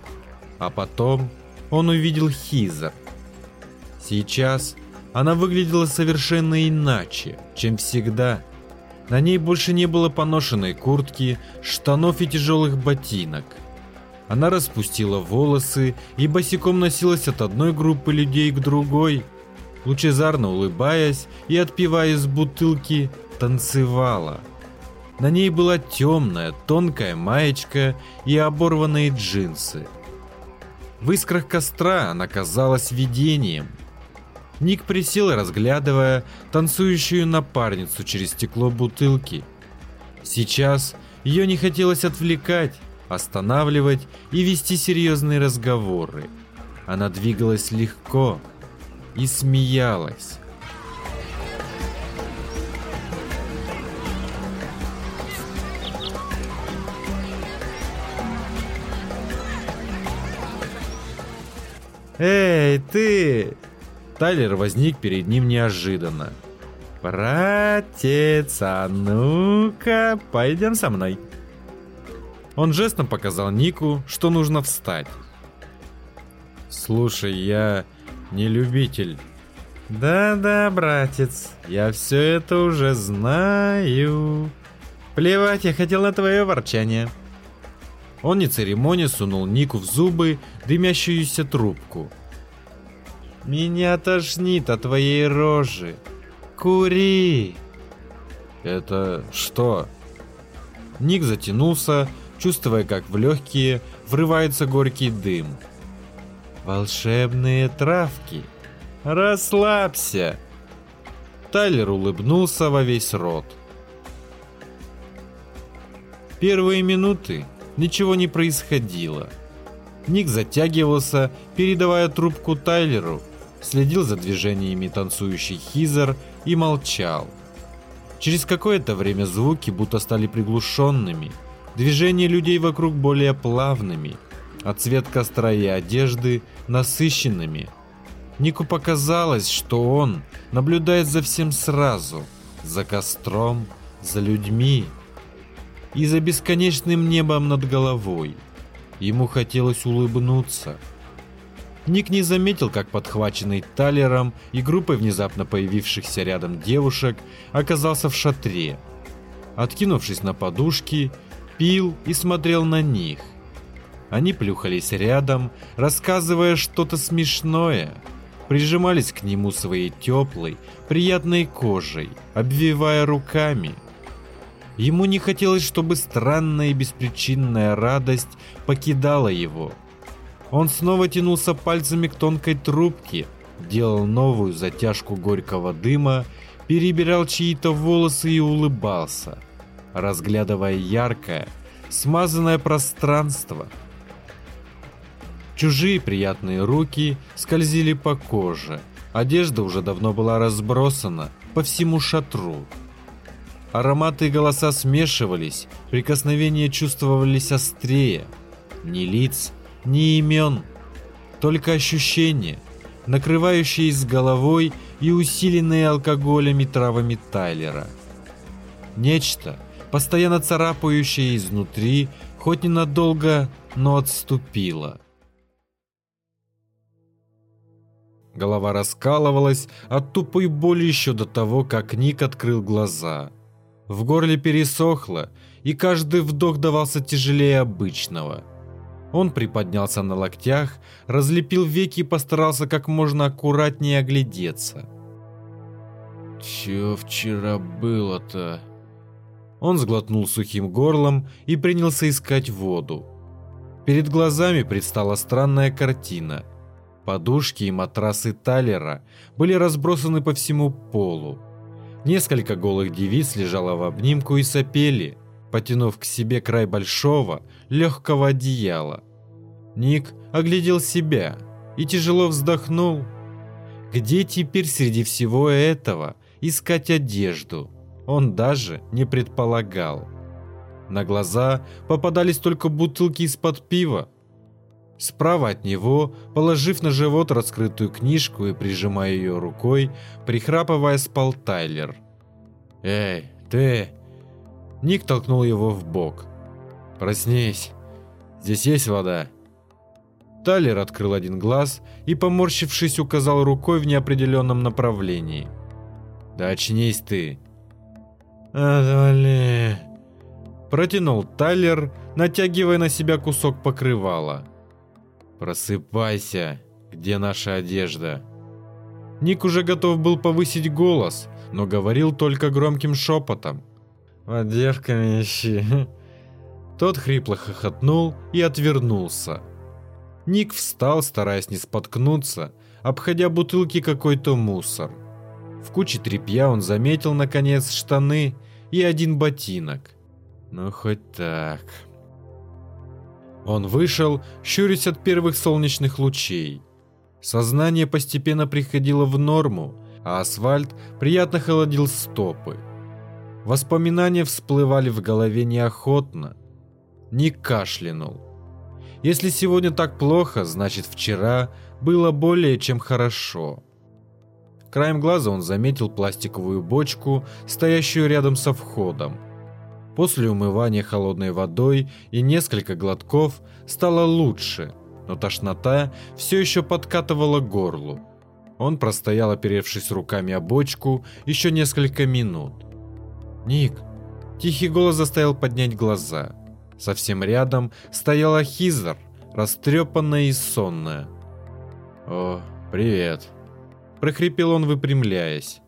А потом он увидел Хизер. Сейчас она выглядела совершенно иначе, чем всегда. На ней больше не было поношенной куртки, штанов и тяжелых ботинок. Она распустила волосы и босиком носилась от одной группы людей к другой, лучезарно улыбаясь и отпивая из бутылки, танцевала. На ней была темная, тонкая маечка и оборванные джинсы. В искрах костра она казалась видением. Ник присел, разглядывая танцующую напарницу через стекло бутылки. Сейчас ее не хотелось отвлекать, останавливать и вести серьезные разговоры. Она двигалась легко и смеялась. «Эй, ты!» Тайлер возник перед ним неожиданно. «Братец, а ну-ка, пойдем со мной!» Он жестом показал Нику, что нужно встать. «Слушай, я не любитель». «Да-да, братец, я все это уже знаю. Плевать, я хотел на твое ворчание». Он не церемония сунул Нику в зубы дымящуюся трубку. «Меня тошнит от твоей рожи. Кури!» «Это что?» Ник затянулся, чувствуя, как в легкие врывается горький дым. «Волшебные травки! Расслабься!» Тайлер улыбнулся во весь рот. Первые минуты ничего не происходило. Ник затягивался, передавая трубку Тайлеру, следил за движениями танцующей Хизер и молчал. Через какое-то время звуки будто стали приглушенными, движения людей вокруг более плавными, а цвет костра и одежды насыщенными. Нику показалось, что он наблюдает за всем сразу, за костром, за людьми и за бесконечным небом над головой. Ему хотелось улыбнуться. Ник не заметил, как подхваченный Талером и группой внезапно появившихся рядом девушек оказался в шатре. Откинувшись на подушки, пил и смотрел на них. Они плюхались рядом, рассказывая что-то смешное, прижимались к нему своей теплой, приятной кожей, обвивая руками. Ему не хотелось, чтобы странная и беспричинная радость покидала его. Он снова тянулся пальцами к тонкой трубке, делал новую затяжку горького дыма, перебирал чьи-то волосы и улыбался, разглядывая яркое, смазанное пространство. Чужие приятные руки скользили по коже, одежда уже давно была разбросана по всему шатру. Ароматы и голоса смешивались, прикосновения чувствовались острее. Ни лиц, ни имен, только ощущения, накрывающие с головой и усиленные алкоголем и травами Тайлера. Нечто, постоянно царапающее изнутри, хоть ненадолго, но отступило. Голова раскалывалась от тупой боли еще до того, как Ник открыл глаза. В горле пересохло, и каждый вдох давался тяжелее обычного. Он приподнялся на локтях, разлепил веки и постарался как можно аккуратнее оглядеться. «Чё вчера было-то?» Он сглотнул сухим горлом и принялся искать воду. Перед глазами предстала странная картина. Подушки и матрасы Талера были разбросаны по всему полу. Несколько голых девиц лежало в обнимку и сопели, потянув к себе край большого, легкого одеяла. Ник оглядел себя и тяжело вздохнул. Где теперь среди всего этого искать одежду? Он даже не предполагал. На глаза попадались только бутылки из-под пива. Справа от него, положив на живот раскрытую книжку и прижимая ее рукой, прихрапывая, спал Тайлер. «Эй, ты!» Ник толкнул его в бок. «Проснись! Здесь есть вода!» Талер открыл один глаз и, поморщившись, указал рукой в неопределенном направлении. «Да очнись ты!» «Отвали!» Протянул Тайлер, натягивая на себя кусок покрывала. «Просыпайся! Где наша одежда?» Ник уже готов был повысить голос, но говорил только громким шепотом. «Под ищи!» Тот хрипло хохотнул и отвернулся. Ник встал, стараясь не споткнуться, обходя бутылки какой-то мусор. В куче тряпья он заметил, наконец, штаны и один ботинок. Ну, хоть так. Он вышел, щурясь от первых солнечных лучей. Сознание постепенно приходило в норму, а асфальт приятно холодил стопы. Воспоминания всплывали в голове неохотно. Ник кашлянул. Если сегодня так плохо, значит вчера было более чем хорошо. Краем глаза он заметил пластиковую бочку, стоящую рядом со входом. После умывания холодной водой и несколько глотков стало лучше, но тошнота все еще подкатывала горлу. Он простоял, оперевшись руками о бочку, еще несколько минут. «Ник!» Тихий голос заставил поднять глаза. Совсем рядом стояла Хизер, растрепанная и сонная. «О, привет!» – прохрипел он, выпрямляясь.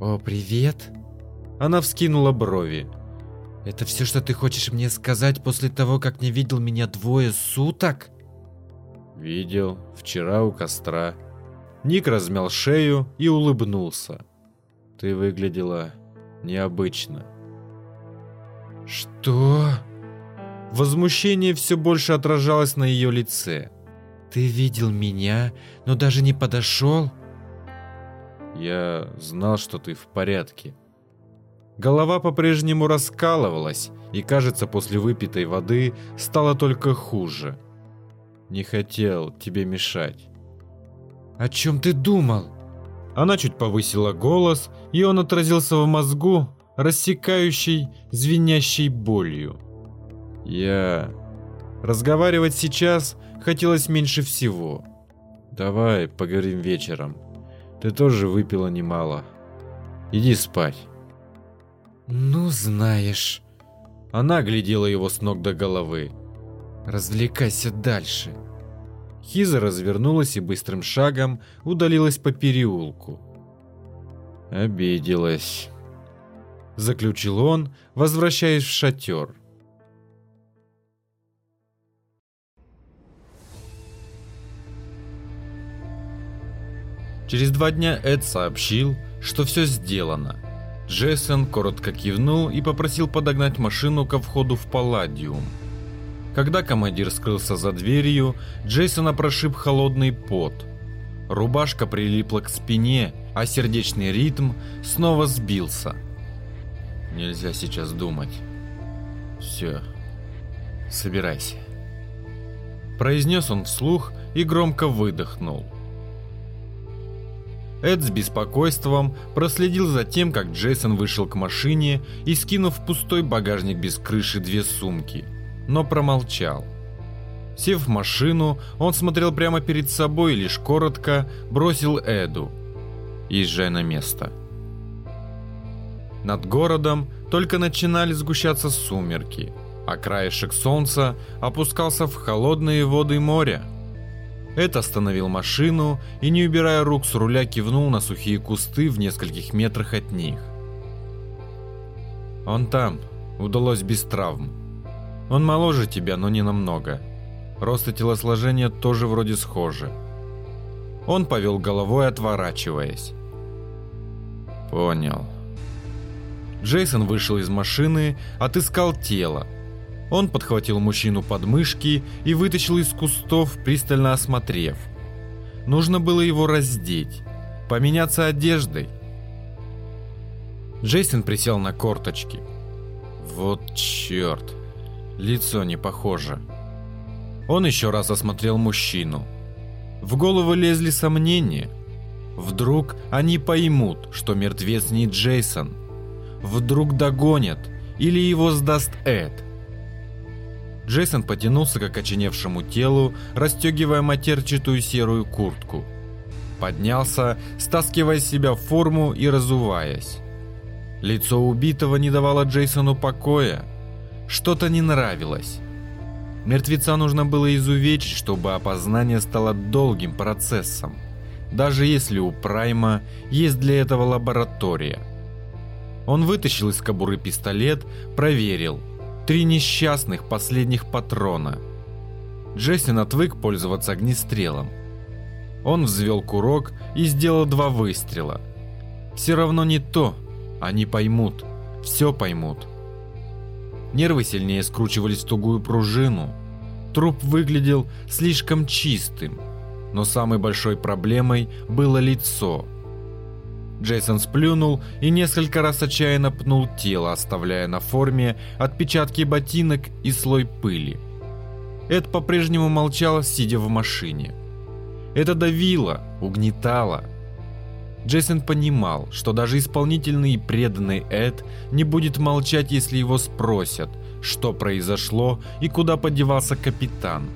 «О, привет!» Она вскинула брови. «Это все, что ты хочешь мне сказать после того, как не видел меня двое суток?» «Видел. Вчера у костра». Ник размял шею и улыбнулся. «Ты выглядела необычно». «Что?» Возмущение все больше отражалось на ее лице. «Ты видел меня, но даже не подошел?» «Я знал, что ты в порядке». Голова по-прежнему раскалывалась, и, кажется, после выпитой воды стало только хуже. «Не хотел тебе мешать». О чем ты думал? Она чуть повысила голос, и он отразился в мозгу, рассекающей, звенящей болью. Я... Разговаривать сейчас хотелось меньше всего. Давай поговорим вечером. Ты тоже выпила немало. Иди спать. Ну, знаешь. Она глядела его с ног до головы. Развлекайся дальше. Хиза развернулась и быстрым шагом удалилась по переулку. Обиделась. Заключил он, возвращаясь в шатер. Через два дня Эд сообщил, что все сделано. Джейсон коротко кивнул и попросил подогнать машину ко входу в Палладиум. Когда командир скрылся за дверью, Джейсона прошиб холодный пот. Рубашка прилипла к спине, а сердечный ритм снова сбился. Нельзя сейчас думать. Все. Собирайся. Произнес он вслух и громко выдохнул. Эд с беспокойством проследил за тем, как Джейсон вышел к машине и скинув в пустой багажник без крыши две сумки, но промолчал. Сев в машину, он смотрел прямо перед собой и лишь коротко бросил Эду. «Езжай на место». Над городом только начинали сгущаться сумерки, а краешек солнца опускался в холодные воды моря. Эд остановил машину и, не убирая рук с руля, кивнул на сухие кусты в нескольких метрах от них. «Он там. Удалось без травм. Он моложе тебя, но не намного. Рост и телосложение тоже вроде схожи». Он повел головой, отворачиваясь. «Понял». Джейсон вышел из машины, отыскал тело, он подхватил мужчину под мышки и вытащил из кустов, пристально осмотрев. Нужно было его раздеть, поменяться одеждой. Джейсон присел на корточки. Вот черт, лицо не похоже. Он еще раз осмотрел мужчину. В голову лезли сомнения. Вдруг они поймут, что мертвец не Джейсон. Вдруг догонят или его сдаст Эд. Джейсон потянулся к окоченевшему телу, расстегивая матерчатую серую куртку. Поднялся, стаскивая с себя форму и разуваясь. Лицо убитого не давало Джейсону покоя. Что-то не нравилось. Мертвеца нужно было изувечить, чтобы опознание стало долгим процессом. Даже если у Прайма есть для этого лаборатория. Он вытащил из кобуры пистолет, проверил – Три несчастных последних патрона. Джейсон отвык пользоваться огнестрелом. Он взвел курок и сделал два выстрела. Все равно не то. Они поймут. Все поймут. Нервы сильнее скручивались в тугую пружину. Труп выглядел слишком чистым. Но самой большой проблемой было лицо – Джейсон сплюнул и несколько раз отчаянно пнул тело, оставляя на форме отпечатки ботинок и слой пыли. Эд по-прежнему молчал, сидя в машине. Это давило, угнетало. Джейсон понимал, что даже исполнительный и преданный Эд не будет молчать, если его спросят, что произошло и куда подевался капитан.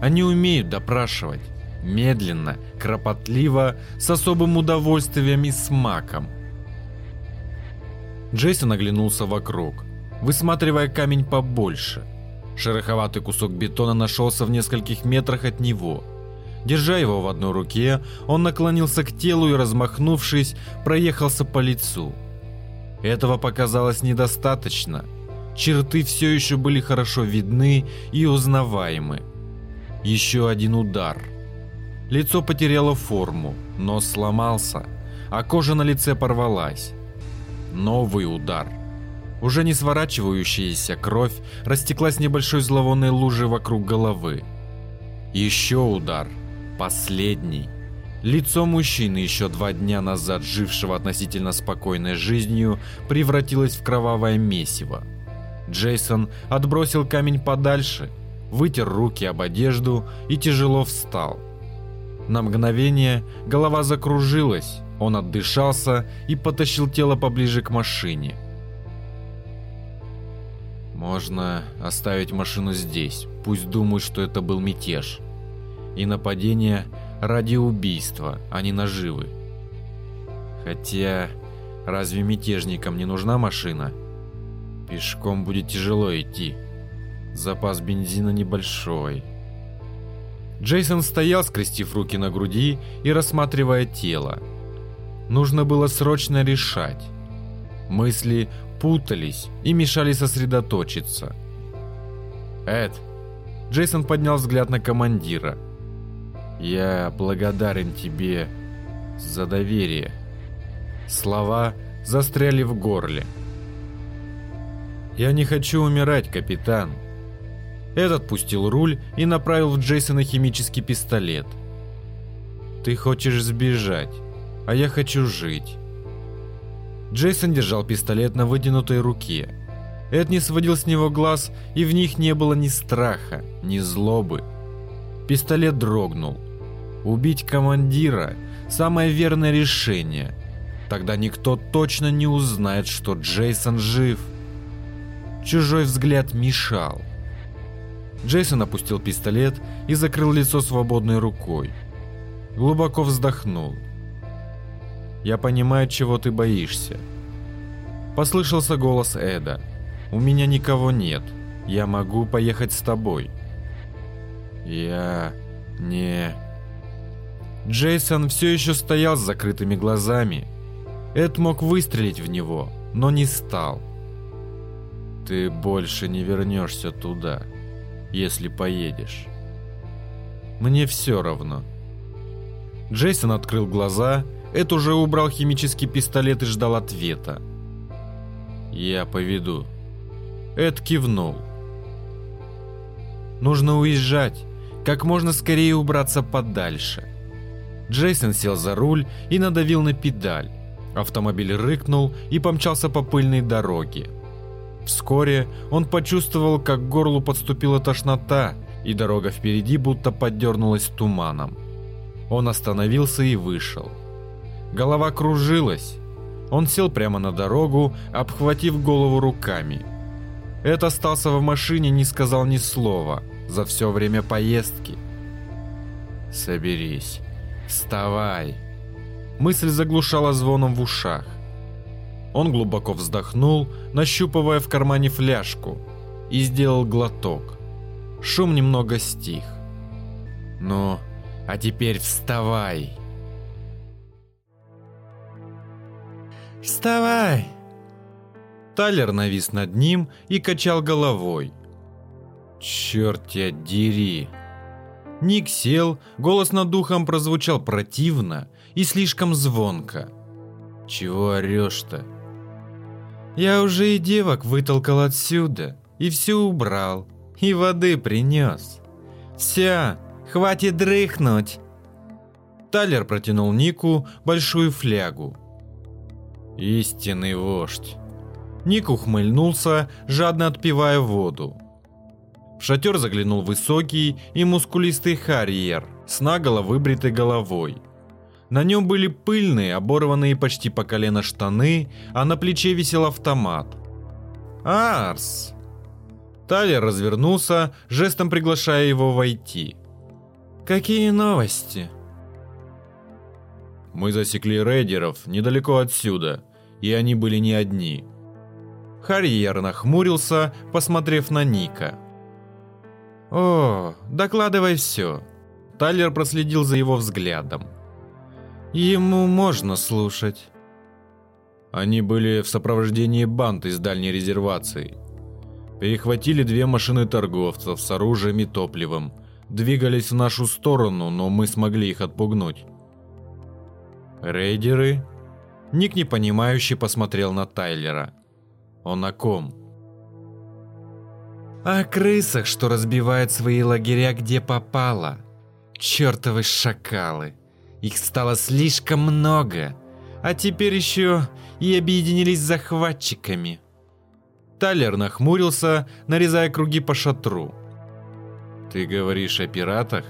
Они умеют допрашивать медленно, кропотливо, с особым удовольствием и смаком. Джейсон оглянулся вокруг, высматривая камень побольше. Шероховатый кусок бетона нашелся в нескольких метрах от него. Держа его в одной руке, он наклонился к телу и, размахнувшись, проехался по лицу. Этого показалось недостаточно. Черты все еще были хорошо видны и узнаваемы. Еще один удар – Лицо потеряло форму, нос сломался, а кожа на лице порвалась. Новый удар. Уже не сворачивающаяся кровь растеклась небольшой зловонной лужей вокруг головы. Еще удар. Последний. Лицо мужчины, еще два дня назад жившего относительно спокойной жизнью, превратилось в кровавое месиво. Джейсон отбросил камень подальше, вытер руки об одежду и тяжело встал. На мгновение голова закружилась, он отдышался и потащил тело поближе к машине. Можно оставить машину здесь, пусть думают, что это был мятеж. И нападение ради убийства, а не наживы. Хотя, разве мятежникам не нужна машина? Пешком будет тяжело идти. Запас бензина небольшой. Джейсон стоял, скрестив руки на груди и рассматривая тело. Нужно было срочно решать. Мысли путались и мешали сосредоточиться. «Эд!» Джейсон поднял взгляд на командира. «Я благодарен тебе за доверие». Слова застряли в горле. «Я не хочу умирать, капитан». Этот пустил руль и направил в Джейсона химический пистолет. «Ты хочешь сбежать, а я хочу жить». Джейсон держал пистолет на вытянутой руке. Эд не сводил с него глаз, и в них не было ни страха, ни злобы. Пистолет дрогнул. Убить командира – самое верное решение. Тогда никто точно не узнает, что Джейсон жив. Чужой взгляд мешал. Джейсон опустил пистолет и закрыл лицо свободной рукой. Глубоко вздохнул. Я понимаю, чего ты боишься. Послышался голос Эда. У меня никого нет. Я могу поехать с тобой. Я не... Джейсон все еще стоял с закрытыми глазами. Эд мог выстрелить в него, но не стал. Ты больше не вернешься туда, если поедешь. Мне все равно. Джейсон открыл глаза Эд уже убрал химический пистолет и ждал ответа. «Я поведу». Эд кивнул. «Нужно уезжать. Как можно скорее убраться подальше». Джейсон сел за руль и надавил на педаль. Автомобиль рыкнул и помчался по пыльной дороге. Вскоре он почувствовал, как к горлу подступила тошнота, и дорога впереди будто поддернулась туманом. Он остановился и вышел. Голова кружилась. Он сел прямо на дорогу, обхватив голову руками. Эд остался в машине, не сказал ни слова за все время поездки. «Соберись, вставай!» Мысль заглушала звоном в ушах. Он глубоко вздохнул, нащупывая в кармане фляжку, и сделал глоток. Шум немного стих. «Ну, а теперь вставай!» «Вставай!» Тайлер навис над ним и качал головой. «Черт тебя дери!» Ник сел, голос над духом прозвучал противно и слишком звонко. «Чего орешь-то?» «Я уже и девок вытолкал отсюда, и все убрал, и воды принес. Все, хватит дрыхнуть!» Тайлер протянул Нику большую флягу. Истинный вождь. Ник ухмыльнулся, жадно отпивая воду. В шатер заглянул высокий и мускулистый харьер с наголо выбритой головой. На нем были пыльные, оборванные почти по колено штаны, а на плече висел автомат. «Арс!» Талер развернулся, жестом приглашая его войти. «Какие новости?» Мы засекли рейдеров недалеко отсюда, и они были не одни. Харьер нахмурился, посмотрев на Ника. «О, докладывай все». Тайлер проследил за его взглядом. «Ему можно слушать». Они были в сопровождении банд из дальней резервации. Перехватили две машины торговцев с оружием и топливом. Двигались в нашу сторону, но мы смогли их отпугнуть. Рейдеры? Ник непонимающе посмотрел на Тайлера. Он о ком? О крысах, что разбивают свои лагеря где попало. Чертовы шакалы. Их стало слишком много. А теперь еще и объединились с захватчиками. Тайлер нахмурился, нарезая круги по шатру. «Ты говоришь о пиратах?»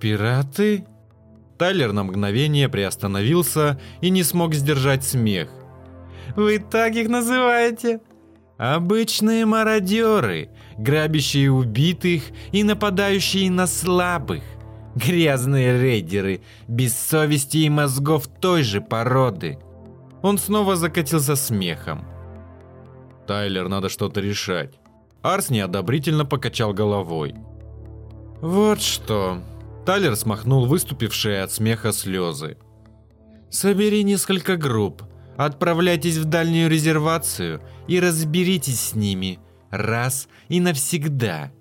Пираты? Тайлер на мгновение приостановился и не смог сдержать смех. Вы так их называете? Обычные мародеры, грабящие убитых и нападающие на слабых. Грязные рейдеры, без совести и мозгов той же породы. Он снова закатился смехом. Тайлер, надо что-то решать. Арс неодобрительно покачал головой. Вот что. Тайлер смахнул выступившие от смеха слезы. Собери несколько групп, отправляйтесь в дальнюю резервацию и разберитесь с ними раз и навсегда.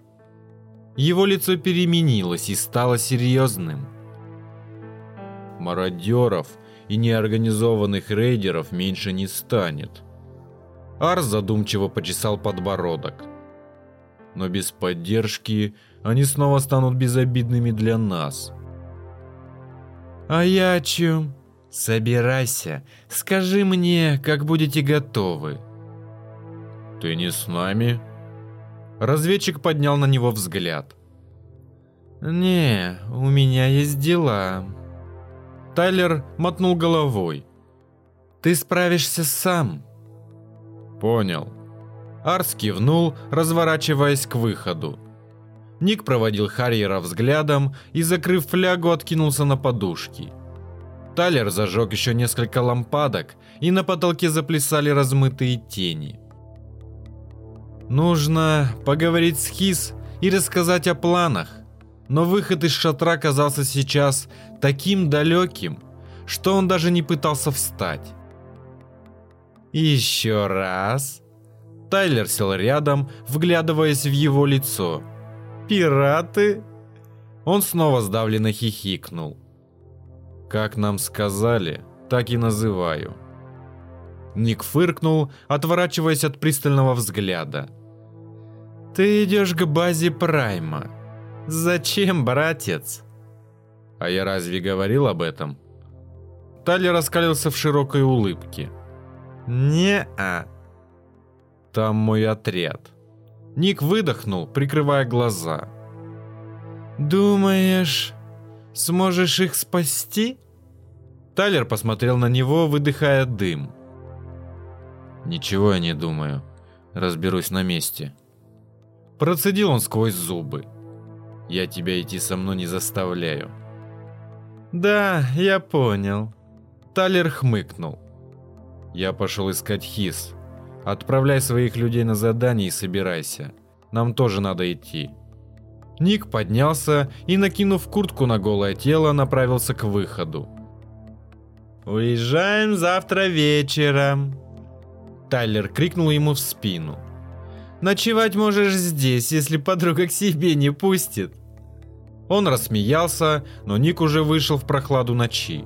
Его лицо переменилось и стало серьезным. Мародеров и неорганизованных рейдеров меньше не станет. Арс задумчиво почесал подбородок. Но без поддержки они снова станут безобидными для нас. А я о чем? Собирайся, скажи мне, как будете готовы. Ты не с нами? Разведчик поднял на него взгляд. Не, у меня есть дела. Тайлер мотнул головой. Ты справишься сам. Понял. Арс кивнул, разворачиваясь к выходу. Ник проводил Харьера взглядом и, закрыв флягу, откинулся на подушки. Талер зажег еще несколько лампадок, и на потолке заплясали размытые тени. Нужно поговорить с Хис и рассказать о планах, но выход из шатра казался сейчас таким далеким, что он даже не пытался встать. Еще раз. Тайлер сел рядом, вглядываясь в его лицо. «Пираты?» Он снова сдавленно хихикнул. «Как нам сказали, так и называю». Ник фыркнул, отворачиваясь от пристального взгляда. «Ты идешь к базе Прайма. Зачем, братец?» «А я разве говорил об этом?» Тайлер раскалился в широкой улыбке. «Не-а». «Там мой отряд». Ник выдохнул, прикрывая глаза. «Думаешь, сможешь их спасти?» Тайлер посмотрел на него, выдыхая дым. «Ничего я не думаю. Разберусь на месте». Процедил он сквозь зубы. «Я тебя идти со мной не заставляю». «Да, я понял». Талер хмыкнул. «Я пошел искать Хис. Отправляй своих людей на задание и собирайся. Нам тоже надо идти. Ник поднялся и, накинув куртку на голое тело, направился к выходу. «Уезжаем завтра вечером!» Тайлер крикнул ему в спину. «Ночевать можешь здесь, если подруга к себе не пустит!» Он рассмеялся, но Ник уже вышел в прохладу ночи.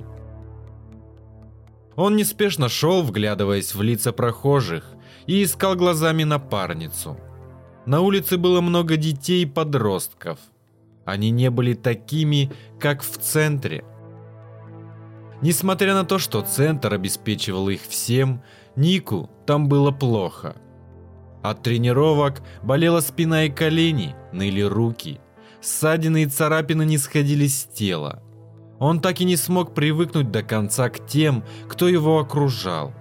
Он неспешно шел, вглядываясь в лица прохожих, и искал глазами напарницу. На улице было много детей и подростков. Они не были такими, как в центре. Несмотря на то, что центр обеспечивал их всем, Нику там было плохо. От тренировок болела спина и колени, ныли руки. Ссадины и царапины не сходили с тела. Он так и не смог привыкнуть до конца к тем, кто его окружал.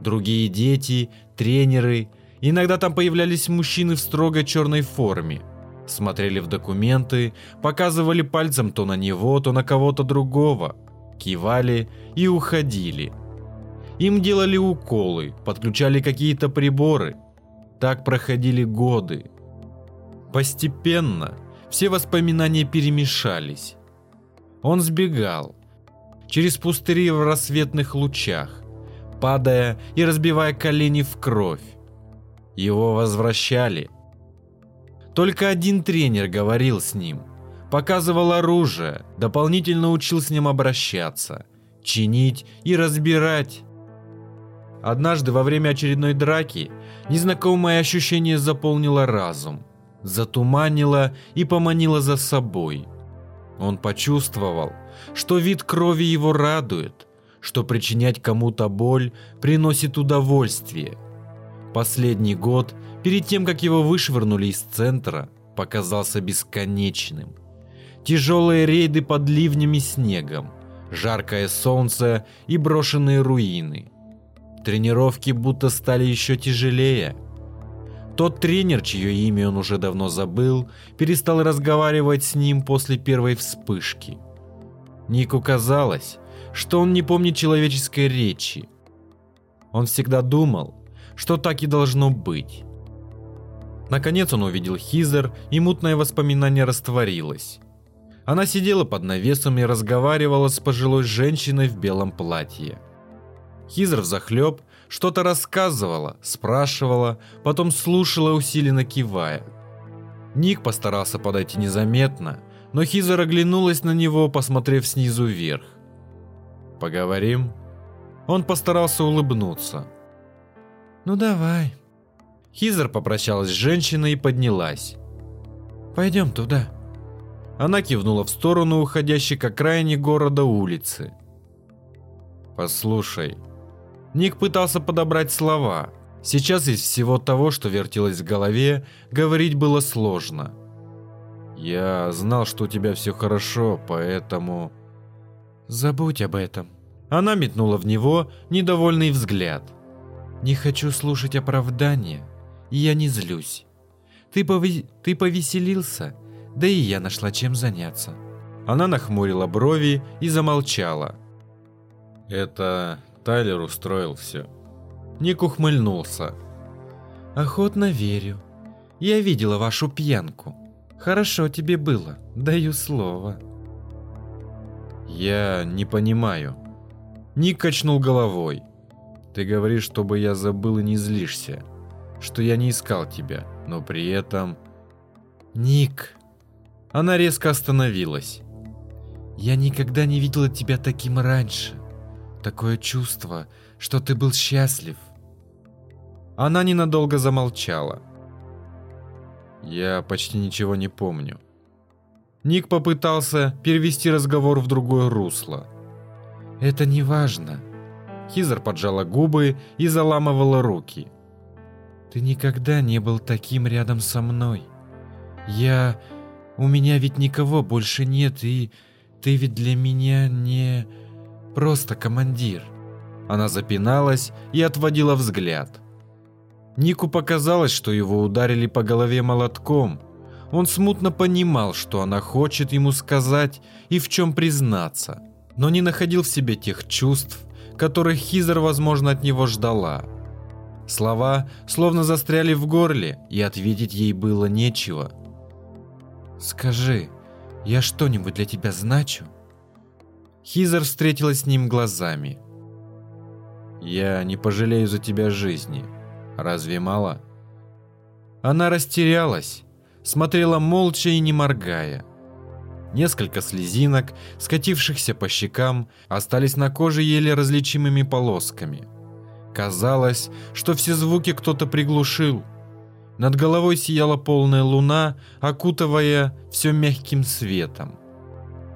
Другие дети, тренеры, иногда там появлялись мужчины в строго черной форме. Смотрели в документы, показывали пальцем то на него, то на кого-то другого, кивали и уходили. Им делали уколы, подключали какие-то приборы. Так проходили годы. Постепенно все воспоминания перемешались. Он сбегал через пустыри в рассветных лучах, падая и разбивая колени в кровь. Его возвращали. Только один тренер говорил с ним, показывал оружие, дополнительно учил с ним обращаться, чинить и разбирать. Однажды во время очередной драки незнакомое ощущение заполнило разум, затуманило и поманило за собой. Он почувствовал, что вид крови его радует – что причинять кому-то боль приносит удовольствие. Последний год, перед тем, как его вышвырнули из центра, показался бесконечным. Тяжелые рейды под ливнями снегом, жаркое солнце и брошенные руины. Тренировки будто стали еще тяжелее. Тот тренер, чье имя он уже давно забыл, перестал разговаривать с ним после первой вспышки. Нику казалось, что он не помнит человеческой речи. Он всегда думал, что так и должно быть. Наконец он увидел Хизер, и мутное воспоминание растворилось. Она сидела под навесом и разговаривала с пожилой женщиной в белом платье. Хизер взахлеб что-то рассказывала, спрашивала, потом слушала, усиленно кивая. Ник постарался подойти незаметно, но Хизер оглянулась на него, посмотрев снизу вверх. «Поговорим?» Он постарался улыбнуться. «Ну давай». Хизер попрощалась с женщиной и поднялась. «Пойдем туда». Она кивнула в сторону уходящей к окраине города улицы. «Послушай». Ник пытался подобрать слова. Сейчас из всего того, что вертелось в голове, говорить было сложно. «Я знал, что у тебя все хорошо, поэтому...» «Забудь об этом». Она метнула в него недовольный взгляд. «Не хочу слушать оправдания, и я не злюсь. Ты, пови... ты повеселился, да и я нашла чем заняться». Она нахмурила брови и замолчала. «Это Тайлер устроил все». Ник ухмыльнулся. «Охотно верю. Я видела вашу пьянку. Хорошо тебе было, даю слово». «Я не понимаю». Ник качнул головой. «Ты говоришь, чтобы я забыл и не злишься, что я не искал тебя, но при этом...» «Ник!» Она резко остановилась. «Я никогда не видела тебя таким раньше. Такое чувство, что ты был счастлив». Она ненадолго замолчала. Я почти ничего не помню. Ник попытался перевести разговор в другое русло. «Это не важно». Хизер поджала губы и заламывала руки. «Ты никогда не был таким рядом со мной. Я... У меня ведь никого больше нет, и ты ведь для меня не... просто командир». Она запиналась и отводила взгляд. Нику показалось, что его ударили по голове молотком. Он смутно понимал, что она хочет ему сказать и в чем признаться, но не находил в себе тех чувств, которых Хизер, возможно, от него ждала. Слова словно застряли в горле, и ответить ей было нечего. «Скажи, я что-нибудь для тебя значу?» Хизер встретилась с ним глазами. «Я не пожалею за тебя жизни», Разве мало? Она растерялась, смотрела молча и не моргая. Несколько слезинок, скатившихся по щекам, остались на коже еле различимыми полосками. Казалось, что все звуки кто-то приглушил. Над головой сияла полная луна, окутывая все мягким светом.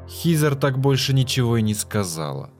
Хизер так больше ничего и не сказала.